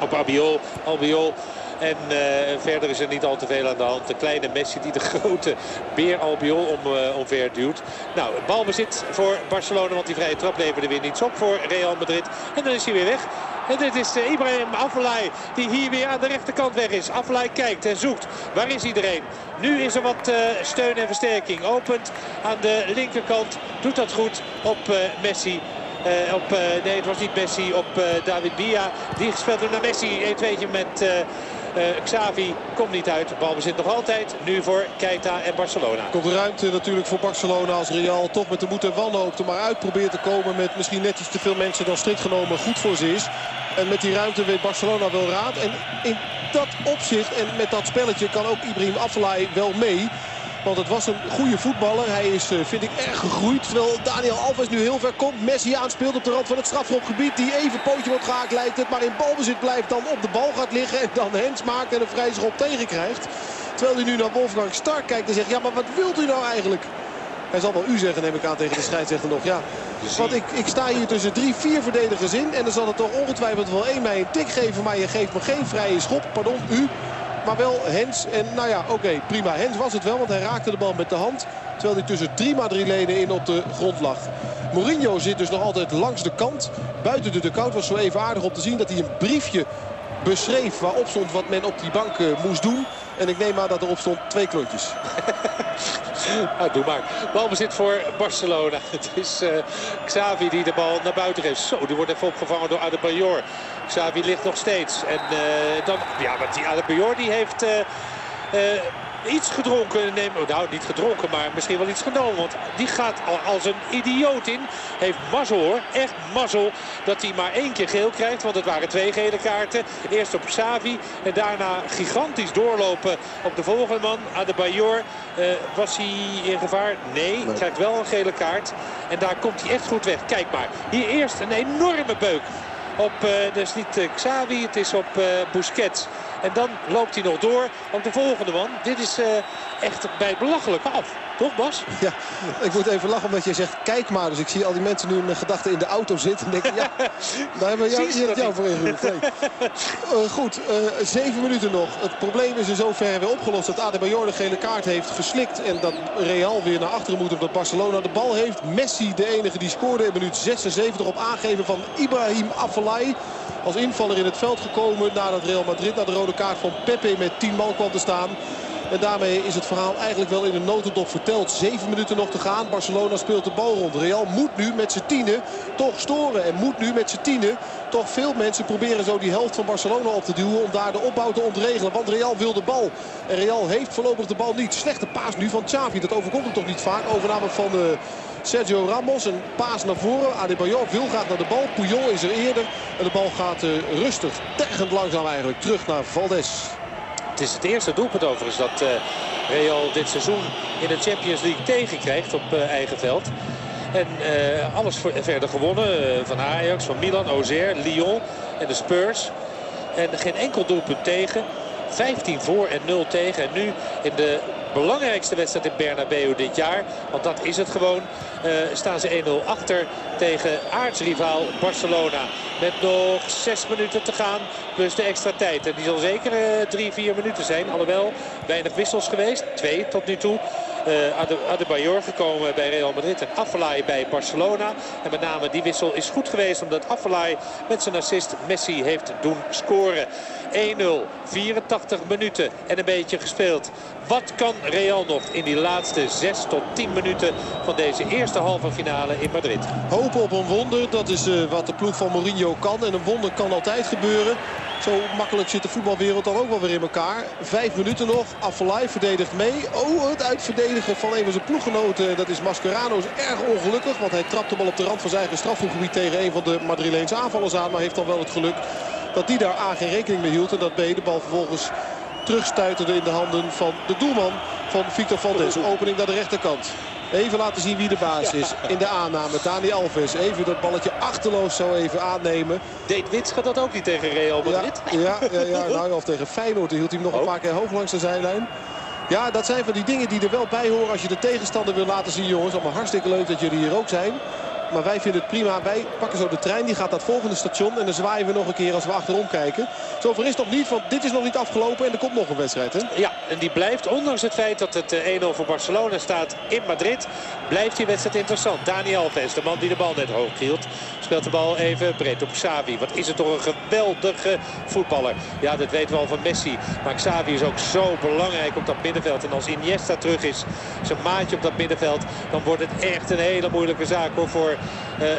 op Albiol. Albiol en uh, verder is er niet al te veel aan de hand. De kleine Messi die de grote beer Albiol om, uh, omver duwt. Nou, balbezit voor Barcelona. Want die vrije trap leverde weer niets op voor Real Madrid. En dan is hij weer weg. En dit is uh, Ibrahim Afellay die hier weer aan de rechterkant weg is. Afellay kijkt en zoekt. Waar is iedereen? Nu is er wat steun en versterking. Opent aan de linkerkant. Doet dat goed op Messi. Op, nee, het was niet Messi. Op David Villa. Die speelt naar Messi. 1 2 met Xavi komt niet uit. De bal bezit nog altijd. Nu voor Keita en Barcelona. Komt ruimte natuurlijk voor Barcelona als Real toch met de moed en wanhoop er maar uit probeert te komen. Met misschien net iets te veel mensen dan strikt genomen goed voor ze is. En met die ruimte weet Barcelona wel raad. En in dat opzicht en met dat spelletje kan ook Ibrahim Afellay wel mee. Want het was een goede voetballer. Hij is, vind ik, erg gegroeid. Terwijl Daniel Alves nu heel ver komt. Messi aanspeelt op de rand van het strafschopgebied. Die even pootje wordt gehaakt lijkt het. Maar in balbezit blijft dan op de bal gaat liggen. En dan Hens maakt en een vrije schop tegenkrijgt. Terwijl hij nu naar Wolfgang Stark kijkt en zegt... Ja, maar wat wilt u nou eigenlijk? Hij zal wel u zeggen, neem ik aan tegen de scheidsrechter nog. Ja, want ik, ik sta hier tussen drie, vier verdedigers in. En dan zal het toch ongetwijfeld wel één mij een tik geven. Maar je geeft me geen vrije schop. Pardon, u. Maar wel Hens. En nou ja, oké, prima. Hens was het wel, want hij raakte de bal met de hand. Terwijl hij tussen drie Madrilenen in op de grond lag. Mourinho zit dus nog altijd langs de kant. Buiten de dugout was zo even aardig om te zien dat hij een briefje beschreef waarop stond wat men op die bank uh, moest doen. En ik neem aan dat erop stond twee klontjes. nou, doe maar. Balbezit voor Barcelona. Het is uh, Xavi die de bal naar buiten geeft. Zo, die wordt even opgevangen door Adebayor. Xavi ligt nog steeds. En uh, dan, ja, want die Adebayor die heeft... iets gedronken. Nee, nou, niet gedronken, maar misschien wel iets genomen. Want die gaat al als een idioot in. Heeft mazzel hoor. Echt mazzel dat hij maar één keer geel krijgt. Want het waren twee gele kaarten. Eerst op Xavi en daarna gigantisch doorlopen op de volgende man. Adebayor. Uh, was hij in gevaar? Nee, nee, krijgt wel een gele kaart. En daar komt hij echt goed weg. Kijk maar. Hier eerst een enorme beuk. Op, uh, dus niet uh, Xavi, het is op uh, Busquets. En dan loopt hij nog door op de volgende man. Dit is uh, echt bij het belachelijke af. Toch Bas? Ja, ik moet even lachen omdat je zegt kijk maar. Dus ik zie al die mensen nu in gedachten in de auto zitten. En denk ja, daar hebben we jou, jou, jou voor ingeroepen. Nee. Uh, goed, uh, zeven minuten nog. Het probleem is in zoverre weer opgelost dat Adebayor de gele kaart heeft geslikt. En dat Real weer naar achteren moet omdat Barcelona de bal heeft. Messi de enige die scoorde in minuut 76 op aangeven van Ibrahim Afellay. Als invaller in het veld gekomen nadat Real Madrid naar de rode kaart van Pepe met 10 man kwam te staan. En daarmee is het verhaal eigenlijk wel in een notendop verteld. Zeven minuten nog te gaan. Barcelona speelt de bal rond. Real moet nu met z'n tienen toch storen. En moet nu met z'n tienen toch veel mensen proberen zo die helft van Barcelona op te duwen. Om daar de opbouw te ontregelen. Want Real wil de bal. En Real heeft voorlopig de bal niet. Slechte paas nu van Xavi. Dat overkomt hem toch niet vaak. Overname van... Uh, Sergio Ramos. Een paas naar voren. Adebayor wil graag naar de bal. Puyol is er eerder. En de bal gaat uh, rustig, tergend langzaam eigenlijk terug naar Valdes. Het is het eerste doelpunt overigens dat uh, Real dit seizoen in de Champions League tegenkrijgt op uh, eigen veld. En alles verder gewonnen van Ajax, van Milan, Auxerre, Lyon en de Spurs. En geen enkel doelpunt tegen. 15 voor en 0 tegen. En nu in de belangrijkste wedstrijd in Bernabeu dit jaar. Want dat is het gewoon. Uh, staan ze 1-0 achter tegen aartsrivaal Barcelona. Met nog 6 minuten te gaan. Plus de extra tijd. En die zal zeker 3, uh, 4 minuten zijn. Alhoewel, weinig wissels geweest. Twee tot nu toe. Uh, Adebayor gekomen bij Real Madrid en Afellay bij Barcelona. En met name die wissel is goed geweest omdat Afellay met zijn assist Messi heeft doen scoren. 1-0, 84 minuten en een beetje gespeeld. Wat kan Real nog in die laatste 6 tot 10 minuten van deze eerste halve finale in Madrid? Hopen op een wonder, dat is uh, wat de ploeg van Mourinho kan. En een wonder kan altijd gebeuren. Zo makkelijk zit de voetbalwereld dan ook wel weer in elkaar. Vijf minuten nog. Affelay verdedigt mee. Oh, het uitverdedigen van een van zijn ploeggenoten. Dat is Mascherano. Is erg ongelukkig. Want hij trapt de bal op de rand van zijn eigen strafhoekgebied tegen een van de Madrileense aanvallers aan. Maar heeft dan wel het geluk dat die daar aan geen rekening mee hield. En dat B de bal vervolgens terugstuiterde in de handen van de doelman van Victor Valdes. Opening naar de rechterkant. Even laten zien wie de baas is in de aanname. Dani Alves even dat balletje achterloos zo even aannemen. Deed Wits gaat dat ook niet tegen Real Madrid? Ja, ja, ja, ja nou, of tegen Feyenoord hield hij hem nog een paar keer hoog langs de zijlijn. Ja, dat zijn van die dingen die er wel bij horen als je de tegenstander wil laten zien. Jongens, allemaal hartstikke leuk dat jullie hier ook zijn. Maar wij vinden het prima. Wij pakken zo de trein. Die gaat naar het volgende station. En dan zwaaien we nog een keer als we achterom kijken. Zover is het nog niet. Want dit is nog niet afgelopen. En er komt nog een wedstrijd. Hè? Ja, en die blijft. Ondanks het feit dat het 1-0 eh, voor Barcelona staat in Madrid. Blijft die wedstrijd interessant. Dani Alves, de man die de bal net hoog hield. Speelt de bal even breed op Xavi. Wat is het toch een geweldige voetballer. Ja, dat weten we al van Messi. Maar Xavi is ook zo belangrijk op dat middenveld. En als Iniesta terug is, zijn maatje op dat middenveld... dan wordt het echt een hele moeilijke zaak hoor, voor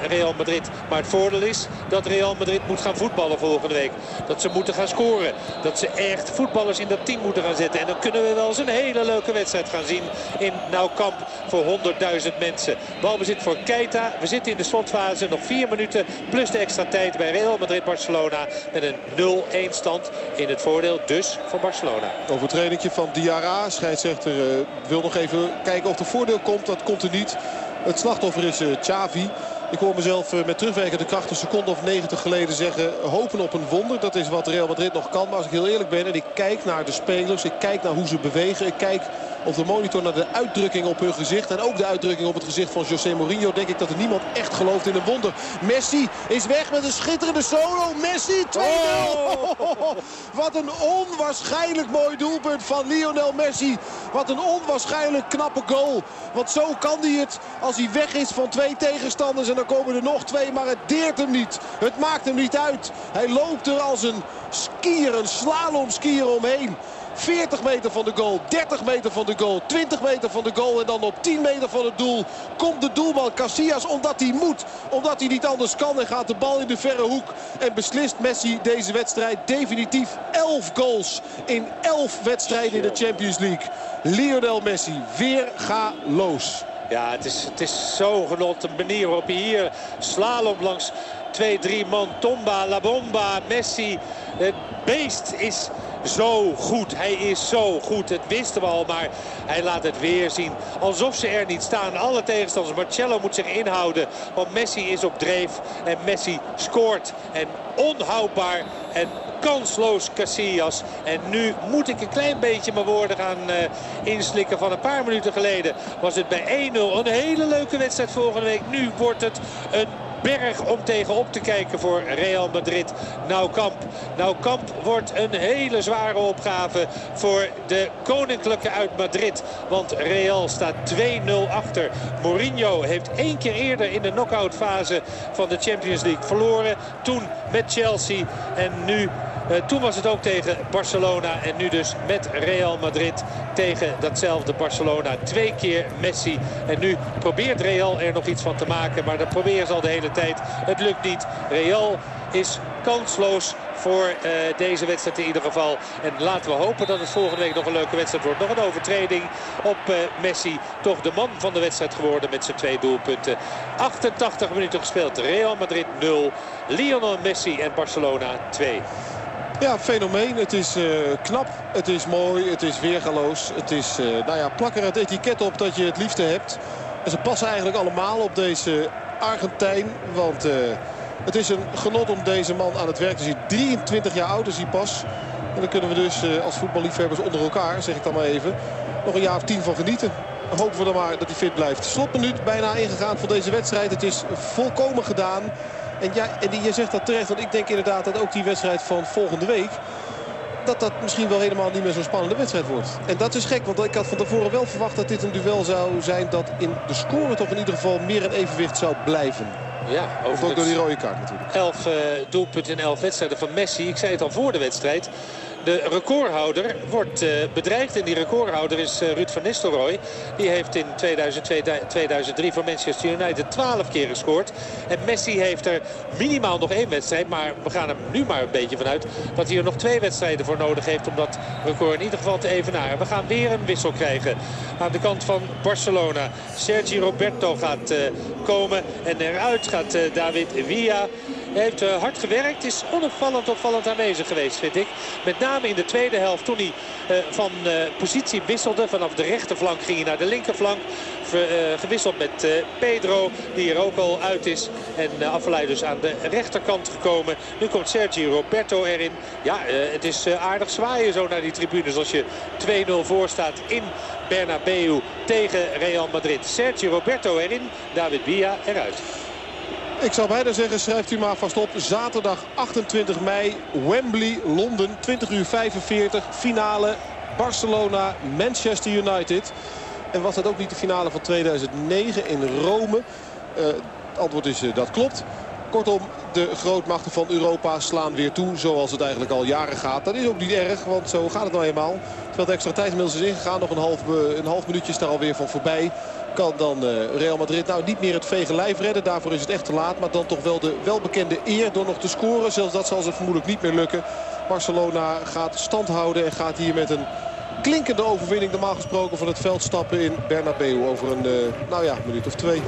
Real Madrid. Maar het voordeel is dat Real Madrid moet gaan voetballen volgende week. Dat ze moeten gaan scoren. Dat ze echt voetballers in dat team moeten gaan zetten. En dan kunnen we wel eens een hele leuke wedstrijd gaan zien in Nou Kamp voor 100.000 mensen. Balbezit voor Keita. We zitten in de slotfase. Nog vier minuten plus de extra tijd bij Real Madrid-Barcelona. Met een 0-1 stand in het voordeel dus van Barcelona. Overtredingje van Diarra. Scheidsrechter uh, wil nog even kijken of er voordeel komt. Dat komt er niet. Het slachtoffer is uh, Xavi. Ik hoor mezelf met terugwerkende kracht een seconde of 90 geleden zeggen... hopen op een wonder. Dat is wat Real Madrid nog kan. Maar als ik heel eerlijk ben en ik kijk naar de spelers... ik kijk naar hoe ze bewegen... ik kijk op de monitor naar de uitdrukking op hun gezicht. En ook de uitdrukking op het gezicht van José Mourinho. Denk ik dat er niemand echt gelooft in een wonder. Messi is weg met een schitterende solo. Messi 2-0. Oh. Wat een onwaarschijnlijk mooi doelpunt van Lionel Messi. Wat een onwaarschijnlijk knappe goal. Want zo kan hij het als hij weg is van twee tegenstanders. En dan komen er nog twee. Maar het deert hem niet. Het maakt hem niet uit. Hij loopt er als een skier, een slalomskier omheen. 40 meter van de goal, 30 meter van de goal, 20 meter van de goal. En dan op 10 meter van het doel komt de doelman Casillas omdat hij moet. Omdat hij niet anders kan en gaat de bal in de verre hoek. En beslist Messi deze wedstrijd definitief 11 goals in 11 wedstrijden in de Champions League. Lionel Messi, weer ga los. Ja, het is, het is zo genot. De manier waarop hij hier slalom langs 2-3 man. Tomba, La Bomba, Messi. Het beest is zo goed. Hij is zo goed. Het wisten we al, maar hij laat het weer zien. Alsof ze er niet staan. Alle tegenstanders. Marcello moet zich inhouden. Want Messi is op dreef. En Messi scoort. En onhoudbaar. En kansloos Casillas. En nu moet ik een klein beetje mijn woorden gaan uh, inslikken. Van een paar minuten geleden was het bij 1-0 een hele leuke wedstrijd volgende week. Nu wordt het een berg om tegenop te kijken voor Real Madrid. Nou Kamp. Nou Kamp wordt een hele zware opgave voor de Koninklijke uit Madrid. Want Real staat 2-0 achter. Mourinho heeft één keer eerder in de knockout fase van de Champions League verloren. Toen met Chelsea en nu toen was het ook tegen Barcelona. En nu dus met Real Madrid tegen datzelfde Barcelona. Twee keer Messi. En nu probeert Real er nog iets van te maken. Maar dat proberen ze al de hele tijd. Het lukt niet. Real is kansloos voor uh, deze wedstrijd in ieder geval. En laten we hopen dat het volgende week nog een leuke wedstrijd wordt. Nog een overtreding op uh, Messi. Toch de man van de wedstrijd geworden met zijn twee doelpunten. 88 minuten gespeeld. Real Madrid 0. Lionel Messi en Barcelona 2. Ja, fenomeen. Het is uh, knap, het is mooi, het is weergaloos. Het is, uh, nou ja, plak er het etiket op dat je het liefste hebt. En ze passen eigenlijk allemaal op deze Argentijn. Want uh, het is een genot om deze man aan het werk te zien. 23 jaar oud is hij pas. En dan kunnen we dus als voetballiefhebbers onder elkaar, zeg ik dan maar even... nog een jaar of tien van genieten. Hopen we dan maar dat hij fit blijft. Slotminuut bijna ingegaan voor deze wedstrijd. Het is volkomen gedaan. En, ja, en je zegt dat terecht, want ik denk inderdaad dat ook die wedstrijd van volgende week dat dat misschien wel helemaal niet meer zo'n spannende wedstrijd wordt. En dat is gek, want ik had van tevoren wel verwacht dat dit een duel zou zijn... dat in de score toch in ieder geval meer een evenwicht zou blijven. Ja, of ook door die rode kaart natuurlijk. Elf uh, doelpunten in elf wedstrijden van Messi. Ik zei het al voor de wedstrijd. De recordhouder wordt uh, bedreigd. En die recordhouder is uh, Ruud van Nistelrooy. Die heeft in 2002, 2003 voor Manchester United 12 keer gescoord. En Messi heeft er minimaal nog één wedstrijd. Maar we gaan er nu maar een beetje vanuit dat hij er nog twee wedstrijden voor nodig heeft. Om dat record in ieder geval te evenaren. We gaan weer een wissel krijgen aan de kant van Barcelona. Sergi Roberto gaat uh, komen. En eruit gaat David Villa. Hij heeft uh, hard gewerkt. Is onopvallend opvallend aanwezig geweest, vind ik. Met name in de tweede helft toen hij uh, van uh, positie wisselde. Vanaf de rechterflank ging hij naar de linkerflank. Gewisseld met Pedro, die er ook al uit is. En uh, dus aan de rechterkant gekomen. Nu komt Sergi Roberto erin. Ja, het is aardig zwaaien zo naar die tribunes als je 2-0 voor staat in Bernabeu tegen Real Madrid. Sergi Roberto erin, David Villa eruit. Ik zou bijna zeggen, schrijft u maar vast op. Zaterdag 28 mei, Wembley, Londen, 20 uur 45. Finale Barcelona, Manchester United. En was dat ook niet de finale van 2009 in Rome? Het antwoord is uh, dat klopt. Kortom, de grootmachten van Europa slaan weer toe zoals het eigenlijk al jaren gaat. Dat is ook niet erg, want zo gaat het nou eenmaal. Terwijl de extra tijd inmiddels is ingegaan. Nog een half, een half minuutje is daar alweer van voorbij kan dan eh, Real Madrid nou niet meer het vege lijf redden. Daarvoor is het echt te laat. Maar dan toch wel de welbekende eer door nog te scoren. Zelfs dat zal ze vermoedelijk niet meer lukken. Barcelona gaat stand houden en gaat hier met een klinkende overwinning normaal gesproken van het veld stappen in Bernabeu. Over een uh, nou ja, minuut of twee.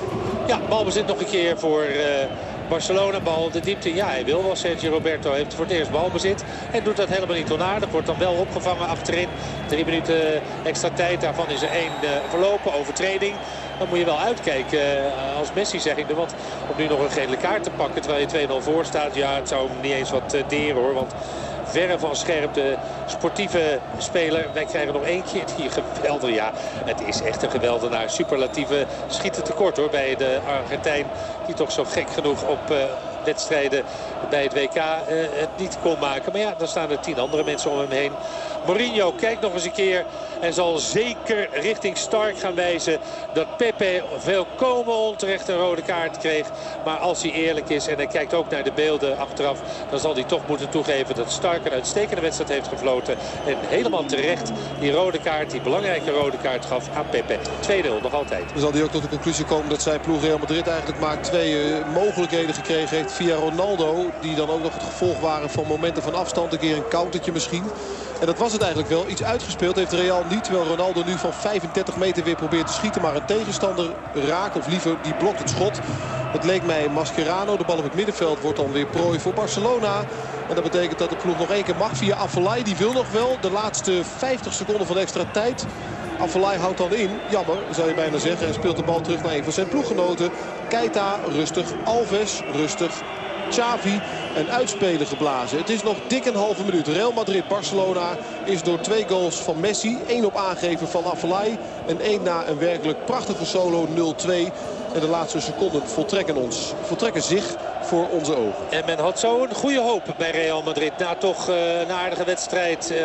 Ja, balbezit nog een keer voor... Uh... Barcelona bal de diepte. Ja, hij wil wel. Sergio Roberto heeft voor het eerst balbezit. En doet dat helemaal niet onaardig. Wordt dan wel opgevangen achterin. Drie minuten extra tijd. Daarvan is er één verlopen. Overtreding dan moet je wel uitkijken uh, als Messi zeg ik. Want om nu nog een gele kaart te pakken terwijl je 2-0 voor staat. Ja, het zou niet eens wat deren hoor. Want verre van scherp. De sportieve speler. Wij krijgen nog één keer die geweldig. Ja, het is echt een geweldenaar. Superlatieve schieten tekort hoor bij de Argentijn. Die toch zo gek genoeg op... Uh, wedstrijden bij het WK uh, het niet kon maken. Maar ja, dan staan er tien andere mensen om hem heen. Mourinho kijkt nog eens een keer en zal zeker richting Stark gaan wijzen dat Pepe volkomen onterecht een rode kaart kreeg. Maar als hij eerlijk is en hij kijkt ook naar de beelden achteraf... dan zal hij toch moeten toegeven dat Stark een uitstekende wedstrijd heeft gefloten. En helemaal terecht die rode kaart, die belangrijke rode kaart gaf aan Pepe. 2-0 nog altijd. Dan zal hij ook tot de conclusie komen dat zijn ploeg Real Madrid eigenlijk maar twee uh, mogelijkheden gekregen heeft via Ronaldo. Die dan ook nog het gevolg waren van momenten van afstand. Een keer een countertje misschien. En dat was het eigenlijk wel. Iets uitgespeeld heeft Real niet. Terwijl Ronaldo nu van 35 meter weer probeert te schieten. Maar een tegenstander raakt. Of liever, die blokt het schot. Het leek mij Mascherano. De bal op het middenveld wordt dan weer prooi voor Barcelona. En dat betekent dat de ploeg nog één keer mag via Afellay. Die wil nog wel de laatste 50 seconden van extra tijd. Afellay houdt dan in. Jammer, zou je bijna zeggen. En speelt de bal terug naar een van zijn ploeggenoten. Keita rustig. Alves rustig. Xavi een uitspeler geblazen. Het is nog dik een halve minuut. Real Madrid-Barcelona is door twee goals van Messi. één op aangeven van Afellay. En één na een werkelijk prachtige solo 0-2. En de laatste seconden voltrekken, ons, voltrekken zich voor onze ogen. En men had zo een goede hoop bij Real Madrid. Na toch uh, een aardige wedstrijd... Uh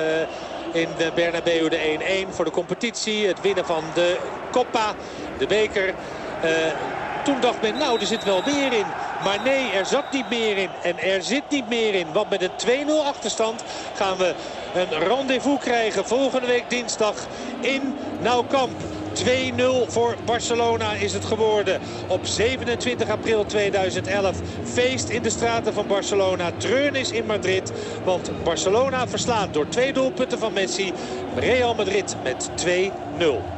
in de Bernabeu de 1-1 voor de competitie. Het winnen van de Copa, de beker. Uh, toen dacht men, nou, er zit wel meer in. Maar nee, er zat niet meer in. En er zit niet meer in. Want met een 2-0 achterstand gaan we een rendezvous krijgen volgende week dinsdag in Nou 2-0 voor Barcelona is het geworden. Op 27 april 2011. Feest in de straten van Barcelona. Treurnis in Madrid. Want Barcelona verslaat door twee doelpunten van Messi. Real Madrid met 2-0.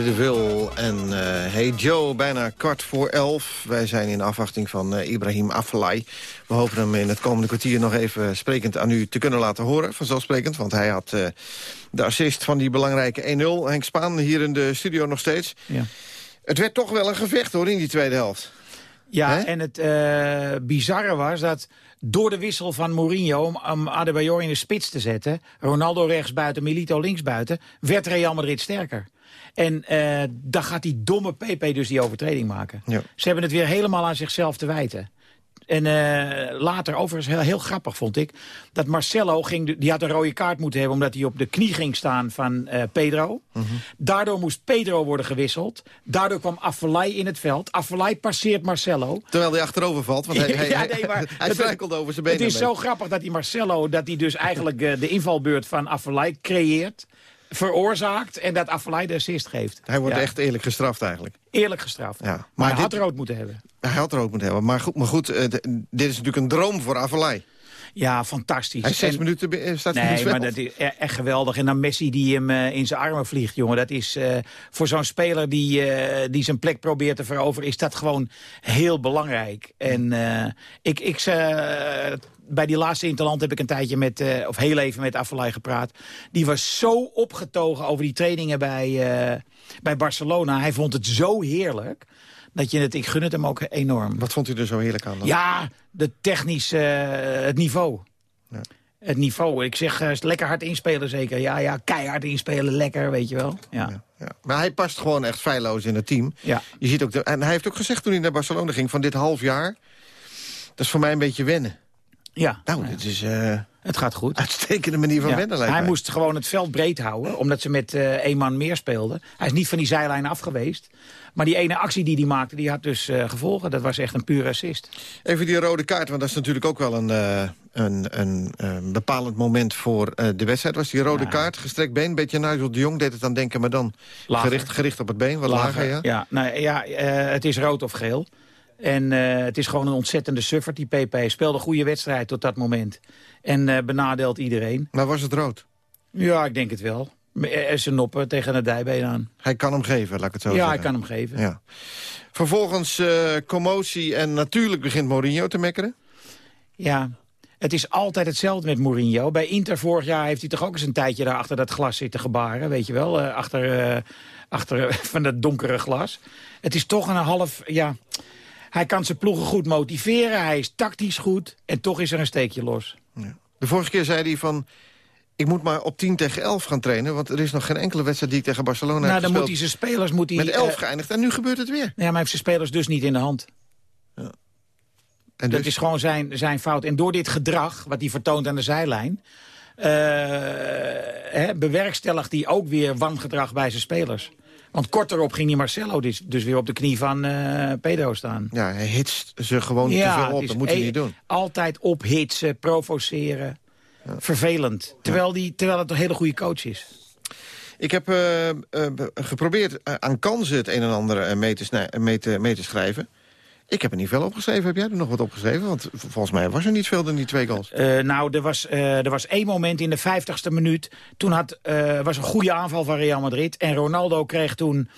Vil en uh, Hey Joe, bijna kwart voor elf. Wij zijn in afwachting van uh, Ibrahim Afellay. We hopen hem in het komende kwartier nog even sprekend aan u te kunnen laten horen. Vanzelfsprekend, want hij had uh, de assist van die belangrijke 1-0. Henk Spaan hier in de studio nog steeds. Ja. Het werd toch wel een gevecht hoor in die tweede helft. Ja, He? en het bizarre was dat door de wissel van Mourinho om, om Adebayor in de spits te zetten... Ronaldo rechts buiten, Milito links buiten... werd Real Madrid sterker. En uh, dan gaat die domme PP dus die overtreding maken. Ja. Ze hebben het weer helemaal aan zichzelf te wijten. En uh, later, overigens heel, heel grappig vond ik... dat Marcelo ging, die had een rode kaart moeten hebben... omdat hij op de knie ging staan van uh, Pedro. Mm -hmm. Daardoor moest Pedro worden gewisseld. Daardoor kwam Affelay in het veld. Affelay passeert Marcelo. Terwijl hij achterover valt, want hij, ja, nee, maar hij over zijn benen. Het is zo grappig dat die Marcelo... dat hij dus eigenlijk uh, de invalbeurt van Affelay creëert veroorzaakt en dat Affelay de assist geeft. Hij wordt echt eerlijk gestraft eigenlijk. Eerlijk gestraft. Ja. Maar, hij dit, had rood moeten hebben. Hij had rood moeten hebben. Maar goed, maar goed uh, dit is natuurlijk een droom voor Affelay. Ja, fantastisch. Hij zes En- minuten eh, staat hij in Nee, maar dat is e- echt geweldig. En dan Messi die hem eh, in zijn armen vliegt, jongen. Dat is eh, voor zo'n speler die, eh, die zijn plek probeert te veroveren... is dat gewoon heel belangrijk. En eh, ik, ik, eh, bij die laatste Interland heb ik een tijdje met... eh, of heel even met Afellay gepraat. Die was zo opgetogen over die trainingen bij, eh, bij Barcelona. Hij vond het zo heerlijk... Dat je het, ik gun het hem ook enorm. Wat vond u er zo heerlijk aan dan? Ja, de technisch, eh, het niveau. Ja. Het niveau. Ik zeg, lekker hard inspelen zeker. Ja, ja, keihard inspelen, lekker, weet je wel. Ja. Ja, ja. Maar hij past gewoon echt feilloos in het team. Ja. Je ziet ook de, en hij heeft ook gezegd toen hij naar Barcelona ging... van dit half jaar, dat is voor mij een beetje wennen. Ja. Nou, dit is eh Het gaat goed. uitstekende manier van Ja. wennen, lijkt Hij mij. moest gewoon het veld breed houden, omdat ze met eh één man meer speelden. Hij is niet van die zijlijn af geweest. Maar die ene actie die hij maakte, die had dus eh, gevolgen. Dat was echt een pure assist. Even die rode kaart, want dat is natuurlijk ook wel een, een, een, bepalend moment voor de wedstrijd. Was die rode Ja. kaart, gestrekt been, beetje Nigel de Jong deed het aan denken... maar dan Lager. gericht, gericht op het been, wat lager, ja. Ja, nou, ja het is rood of geel. En eh, het is gewoon een ontzettende suffert, die PP. Speelde een goede wedstrijd tot dat moment. En eh, benadeelt iedereen. Maar was het rood? Ja, ik denk het wel. Er is een noppen tegen het dijbeen aan. Hij kan hem geven, laat ik het zo ja, zeggen. ik kan hem geven. Ja. Vervolgens eh, commotie en natuurlijk begint Mourinho te mekkeren. Ja, het is altijd hetzelfde met Mourinho. Bij Inter vorig jaar heeft hij toch ook eens een tijdje daar achter dat glas zitten gebaren. Weet je wel, eh, achter, eh, achter eh, van dat donkere glas. Het is toch een half, ja... Hij kan zijn ploegen goed motiveren, hij is tactisch goed... en toch is er een steekje los. De vorige keer zei hij van... ik moet maar op 10 tegen 11 gaan trainen... want er is nog geen enkele wedstrijd die ik tegen Barcelona nou, heb dan moet hij gespeeld... zijn spelers... Moet hij, met 11 eh, geëindigd. En nu gebeurt het weer. ja, maar hij heeft zijn spelers dus niet in de hand. En Dat dus, is gewoon zijn, zijn fout. En door dit gedrag, wat hij vertoont aan de zijlijn... hè, bewerkstelligt hij ook weer wangedrag bij zijn spelers. Want kort erop ging die Marcelo dus, dus weer op de knie van eh Pedro staan. ja, hij hitst ze gewoon te Ja, veel het op. Dat moet hij e- niet doen. Altijd ophitsen, provoceren. Vervelend. Terwijl, die, terwijl het een hele goede coach is. Ik heb eh, eh, geprobeerd aan kansen het een en ander mee, te mee, te, mee te schrijven. Ik heb er niet veel opgeschreven. Heb jij er nog wat opgeschreven? Want volgens mij was er niet veel in die twee goals. Eh, nou, er was, eh, er was één moment in de vijftigste minuut. Toen had, was een goede aanval van Real Madrid. En Ronaldo kreeg toen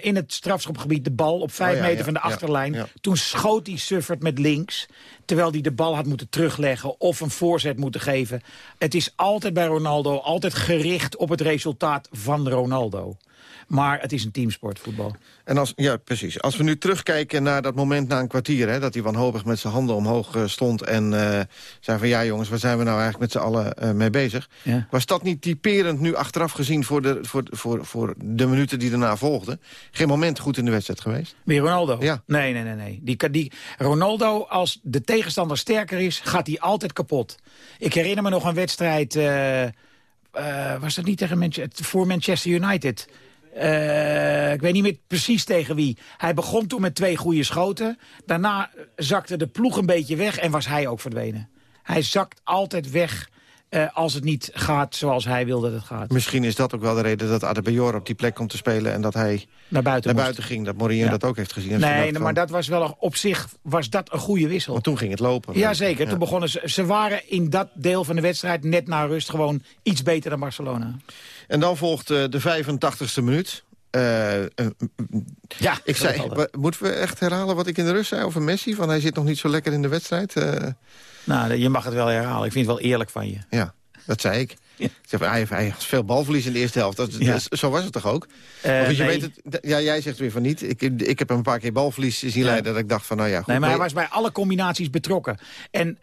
in het strafschopgebied de bal op vijf Oh ja, meter ja, van de achterlijn. ja. Toen schoot hij Suffert met links. Terwijl hij de bal had moeten terugleggen of een voorzet moeten geven. Het is altijd bij Ronaldo, altijd gericht op het resultaat van Ronaldo. Maar het is een teamsport, voetbal. En als, ja, precies. Als we nu terugkijken naar dat moment na een kwartier... Hè, dat hij wanhopig met zijn handen omhoog eh, stond... en eh, zei van ja jongens, waar zijn we nou eigenlijk met z'n allen eh, mee bezig? Ja. Was dat niet typerend nu achteraf gezien... Voor de, voor, voor, voor de minuten die daarna volgden? Geen moment goed in de wedstrijd geweest? Weer Ronaldo? Ja. Nee, nee, nee. nee. Die, die, Ronaldo, als de tegenstander sterker is, gaat hij altijd kapot. Ik herinner me nog een wedstrijd... was dat niet tegen voor Manchester United? Eh, ik weet niet meer precies tegen wie. Hij begon toen met twee goede schoten. Daarna zakte de ploeg een beetje weg en was hij ook verdwenen. Hij zakt altijd weg eh, als het niet gaat zoals hij wil dat het gaat. Misschien is dat ook wel de reden dat Adebayor op die plek komt te spelen... en dat hij Naar buiten naar buiten ging. Dat Mourinho Ja. dat ook heeft gezien. En Nee, maar dat was wel op zich was dat een goede wissel. Want toen ging het lopen. Jazeker, Ja. toen begonnen ze. Ze waren in dat deel van de wedstrijd net na rust gewoon iets beter dan Barcelona. En dan volgt eh, de 85ste minuut. Eh, eh, Ja, ik zei, moeten we echt herhalen wat ik in de rust zei over Messi? Van hij zit nog niet zo lekker in de wedstrijd. Nou, je mag het wel herhalen. Ik vind het wel eerlijk van je. ja, dat zei ik. Ja. Ik hij, heeft, hij veel balverlies in de eerste helft. Dat, Ja. dat- zo was het toch ook? Of je nee. weet het, ja, jij zegt weer van niet. Ik, ik heb hem een paar keer balverlies zien Ja. leiden. Dat ik dacht van, nou ja, goed. Nee, maar hij was bij alle combinaties betrokken. En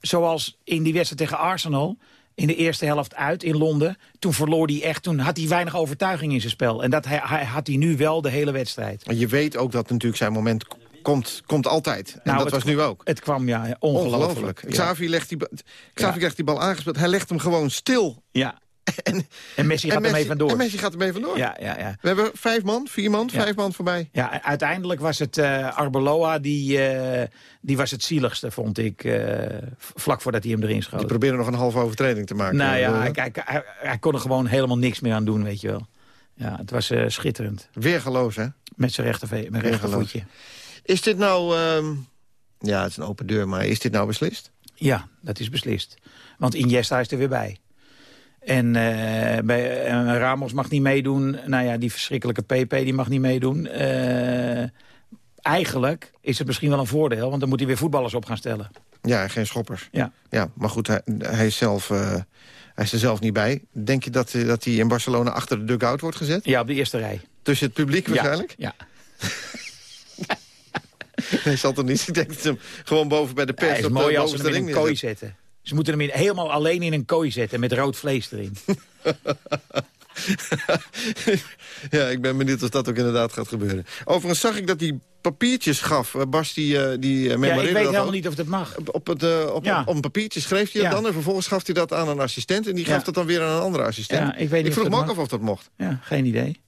zoals in die wedstrijd tegen Arsenal... in de eerste helft uit in Londen... toen verloor hij echt, toen had hij weinig overtuiging in zijn spel. En dat hij, hij had hij nu wel de hele wedstrijd. Maar je weet ook dat natuurlijk zijn moment komt, komt altijd. En Nou, dat was nu ook. Het kwam, ja, ongelooflijk. Ongelooflijk. Ja. Xavi, legt die, Xavi Ja. krijgt die bal aangespeeld. Hij legt hem gewoon stil. ja. En, En Messi gaat en ermee vandoor. En Messi gaat ermee vandoor. Ja, ja, ja. We hebben vijf man, vier man, Ja. vijf man voorbij. Ja, uiteindelijk was het eh Arbeloa die, eh, die was het zieligste, vond ik. eh, vlak voordat hij hem erin Die schoot. proberen nog een halve overtreding te maken. Nou ja, hij, hij, hij, hij kon er gewoon helemaal niks meer aan doen, weet je wel. Ja, het was eh, schitterend. Weergeloos, hè? Met zijn rechtervoetje. Is dit nou... ehm, ja, het is een open deur, maar is dit nou beslist? Ja, dat is beslist. Want Iniesta is er weer bij. En eh, bij, Ramos mag niet meedoen. Nou ja, die verschrikkelijke PP die mag niet meedoen. Eh, eigenlijk is het misschien wel een voordeel... want dan moet hij weer voetballers op gaan stellen. Ja, geen schoppers. Ja. Ja, maar goed, hij, hij is zelf... eh, hij is er zelf niet bij. Denk je dat, dat hij in Barcelona achter de dugout wordt gezet? Ja, op de eerste rij. Tussen het publiek waarschijnlijk? Ja. Hij zal er niet. Ik denk dat ze hem gewoon boven bij de ja. pers... het is op de als ze hem in een kooi zetten. Ze moeten hem in, helemaal alleen in een kooi zetten met rood vlees erin. ja, ik ben benieuwd of dat ook inderdaad gaat gebeuren. Overigens zag ik dat hij papiertjes gaf. Eh, Bas, die, eh, die eh, ja, ik weet helemaal ook. niet of dat mag. Op, het, op, Ja. op een papiertje schreef hij dat Ja. dan... en vervolgens gaf hij dat aan een assistent... en die gaf Ja. dat dan weer aan een andere assistent. Ja, ik weet niet of vroeg me ook af of dat mocht. Ja, geen idee.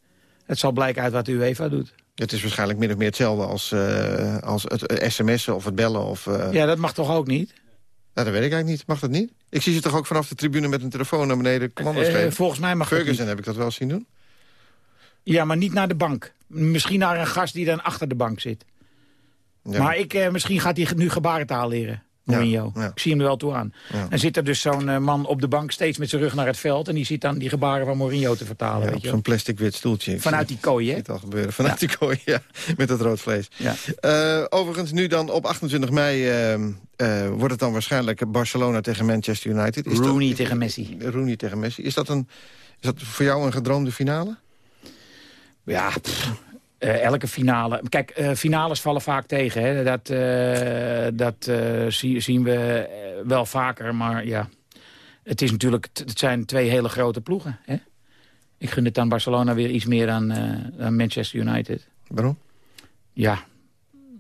Het zal blijken uit wat de UEFA doet. Het is waarschijnlijk min of meer hetzelfde als, als het sms'en of het bellen. Of, Ja, dat mag toch ook niet? Nou, dat weet ik eigenlijk niet. Mag dat niet? Ik zie ze toch ook vanaf de tribune met een telefoon naar beneden commando's Eh, geven. volgens mij mag dat Ferguson niet. heb ik dat wel zien doen. Ja, maar niet naar de bank. Misschien naar een gast die dan achter de bank zit. Ja. Maar ik, eh, misschien gaat hij nu gebarentaal leren. Mourinho. ja. Ik zie hem er wel toe aan. Ja. En zit er dus zo'n eh, man op de bank steeds met zijn rug naar het veld... en die ziet dan die gebaren van Mourinho te vertalen. Ja, weet je zo'n plastic wit stoeltje. Vanuit die kooi, hè? al gebeuren. Vanuit die kooi, ja. Met dat rood vlees. Eh, overigens, nu dan op 28 mei eh, eh, wordt het dan waarschijnlijk Barcelona tegen Manchester United. Is Rooney dat, tegen Messi. Rooney tegen Messi. Is dat, een, is dat voor jou een gedroomde finale? Ja, pff, eh, elke finale. Kijk, eh, finales vallen vaak tegen. Hè. Dat, eh, dat zie- zien we wel vaker. Maar ja, het, is natuurlijk, het zijn twee hele grote ploegen. Hè. Ik gun het aan Barcelona weer iets meer dan, dan Manchester United. Waarom? Ja,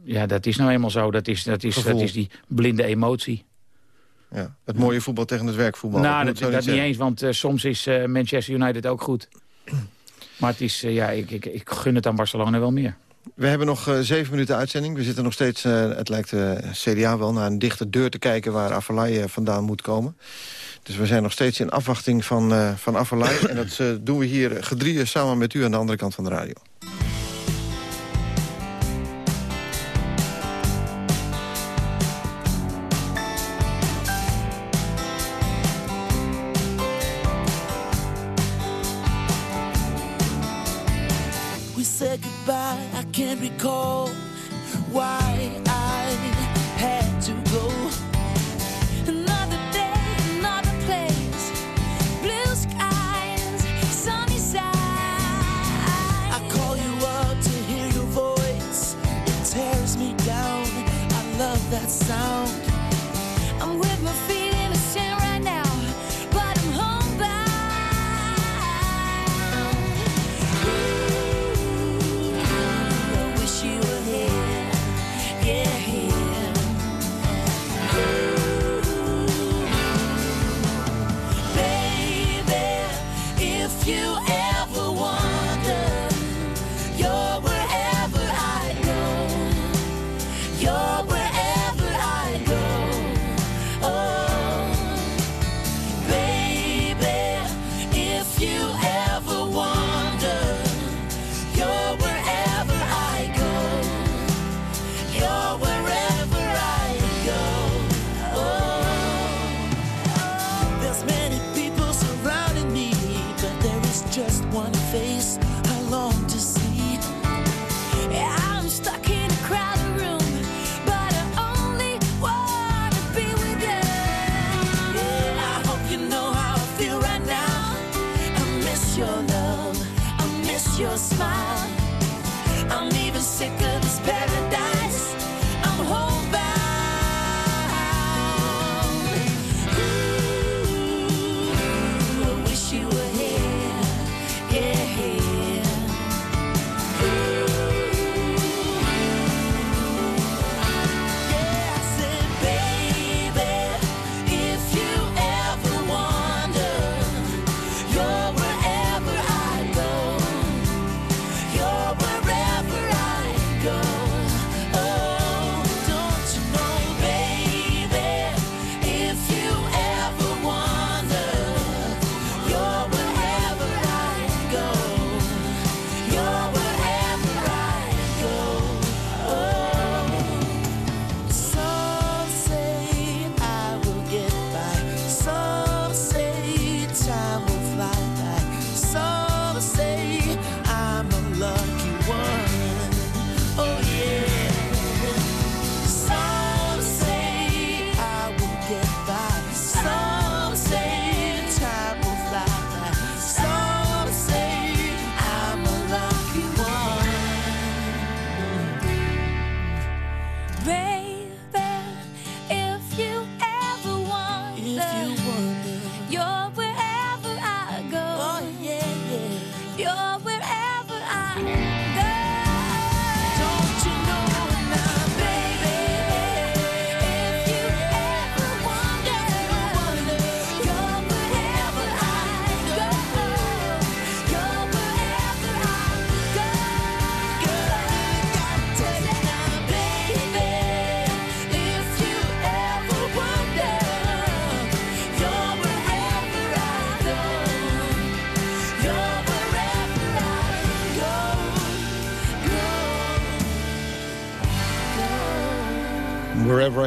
ja, dat is nou eenmaal zo. Dat is, dat is, dat is die blinde emotie. Ja, het mooie voetbal tegen het werkvoetbal. nou, dat, dat niet eens, want soms is Manchester United ook goed. Maar het is, eh, ja, ik, ik, ik gun het aan Barcelona wel meer. We hebben nog eh, zeven minuten uitzending. We zitten nog steeds, eh, het lijkt eh CDA wel, naar een dichte deur te kijken... waar Avalai eh, vandaan moet komen. Dus we zijn nog steeds in afwachting van, eh van Avalai. en dat doen we hier gedrieën samen met u aan de andere kant van de radio.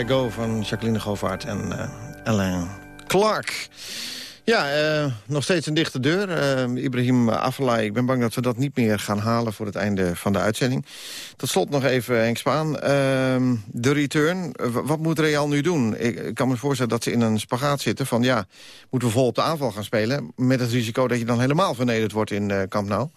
Go van Jacqueline Govaert en uh, Alain Clark. Ja, uh, nog steeds een dichte deur. Uh, Ibrahim Afellay, ik ben bang dat we dat niet meer gaan halen... voor het einde van de uitzending. Tot slot nog even Henk Spaan. Uh, de return, wat moet Real nu doen? Ik, ik, kan me voorstellen dat ze in een spagaat zitten... van ja, moeten we vol op de aanval gaan spelen... met het risico dat je dan helemaal vernederd wordt in Camp Nou?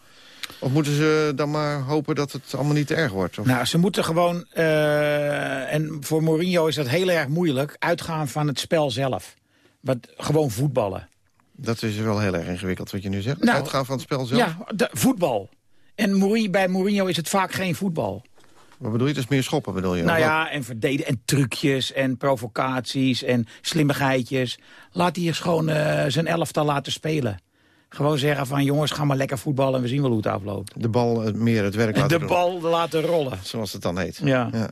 Of moeten ze dan maar hopen dat het allemaal niet te erg wordt? Of? Nou, ze moeten gewoon, uh, en voor Mourinho is dat heel erg moeilijk... uitgaan van het spel zelf. Wat, gewoon voetballen. Dat is wel heel erg ingewikkeld wat je nu zegt. Nou, uitgaan van het spel zelf? Ja, de, voetbal. En Mourinho, bij Mourinho is het vaak geen voetbal. Wat bedoel je? Dus meer schoppen bedoel je? Nou ja, en verdedigen en trucjes en provocaties en slimmigheidjes. Laat hij eens gewoon uh, zijn elftal laten spelen. Gewoon zeggen van jongens, ga maar lekker voetballen en we zien wel hoe het afloopt. De bal meer het werk laten De bal laten rollen. Zoals het dan heet. Ja. ja.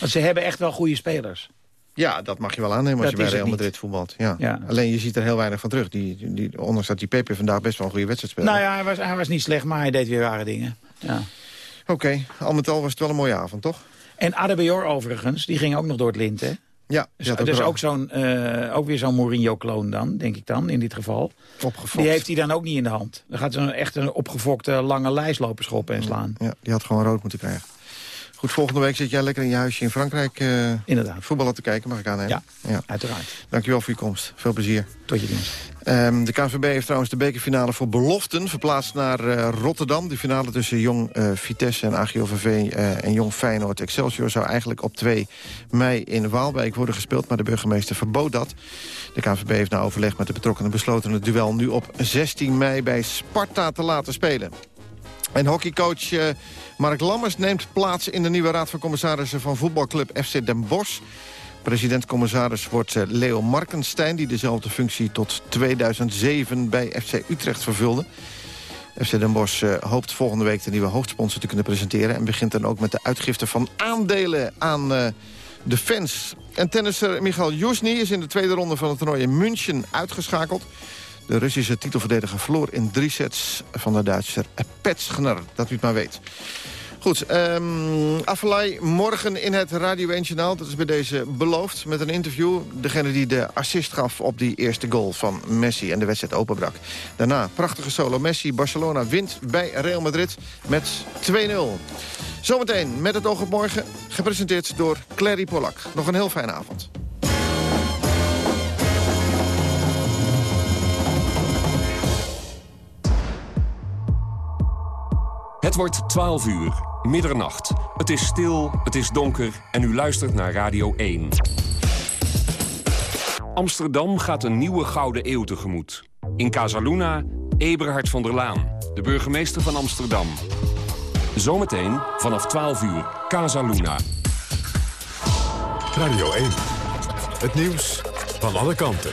Want ze hebben echt wel goede spelers. Ja, dat mag je wel aannemen als Dat je bij Real. Madrid voetbalt. Ja. Ja. Alleen je ziet er heel weinig van terug. Die, die, ondanks dat die Pepe vandaag best wel een goede wedstrijd speelde. Nou ja, hij was, hij was niet slecht, maar hij deed weer rare dingen. Ja. Oké, al met al was het wel een mooie avond, toch? En Adebayor overigens, die ging ook nog door het lint, hè? Ja, Dus, die had dus ook, zo'n, eh, ook weer zo'n Mourinho-kloon dan, denk ik dan, in dit geval. opgefokt. Die heeft hij dan ook niet in de hand. Dan gaat zo'n echt een opgefokte lange lijst lopen schoppen en slaan. Ja, die had gewoon rood moeten krijgen. Goed, volgende week zit jij lekker in je huisje in Frankrijk eh, Inderdaad, voetballen te kijken, mag ik aannemen? Ja. ja. uiteraard. Dankjewel voor je komst. Veel plezier. Tot je dienst. Ehm, de KNVB heeft trouwens de bekerfinale voor beloften verplaatst naar eh, Rotterdam. De finale tussen Jong eh, Vitesse en AGOVV eh, en Jong Feyenoord Excelsior... zou eigenlijk op 2 mei in Waalwijk worden gespeeld... maar de burgemeester verbood dat. De KNVB heeft na overleg met de betrokkenen besloten... het duel nu op 16 mei bij Sparta te laten spelen. En hockeycoach eh, Mark Lammers neemt plaats in de nieuwe raad van commissarissen van voetbalclub FC Den Bosch. President-commissaris wordt eh, Leo Markenstein... die dezelfde functie tot 2007 bij FC Utrecht vervulde. FC Den Bosch eh, hoopt volgende week de nieuwe hoofdsponsor te kunnen presenteren... en begint dan ook met de uitgifte van aandelen aan de fans. En tennisser Michael Jusny is in de tweede ronde van het toernooi in München uitgeschakeld. De Russische titelverdediger verloor in drie sets van de Duitser Petschner, dat u het maar weet. Goed, um, morgen in het Radio 1 Journaal. Dat is bij deze beloofd met een interview. Degene die de assist gaf op die eerste goal van Messi en de wedstrijd openbrak. Daarna prachtige solo Messi. Barcelona wint bij Real Madrid met 2-0. Zometeen met het oog op morgen, gepresenteerd door Clary Polak. Nog een heel fijne avond. Het wordt 12 uur, middernacht. Het is stil, het is donker en u luistert naar Radio 1. Amsterdam gaat een nieuwe gouden eeuw tegemoet. In Casaluna, Eberhard van der Laan, de burgemeester van Amsterdam. Zometeen vanaf 12 uur, Casaluna. Radio 1. Het nieuws van alle kanten.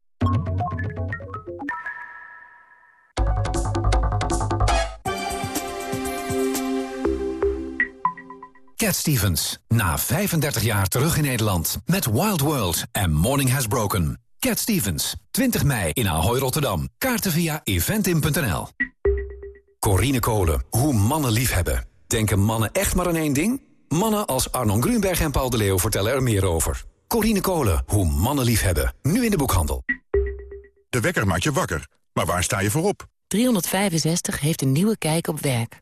Cat Stevens, na 35 jaar terug in Nederland met Wild World en Morning Has Broken. Cat Stevens, 20 mei in Ahoy Rotterdam. Kaarten via eventim.nl. Corine Kolen, hoe mannen liefhebben. Denken mannen echt maar aan één ding? Mannen als Arnon Grunberg en Paul de Leeuw vertellen er meer over. Corine Kolen, hoe mannen liefhebben. Nu in de boekhandel. De wekker maakt je wakker. Maar waar sta je voor op? 365 heeft een nieuwe kijk op werk.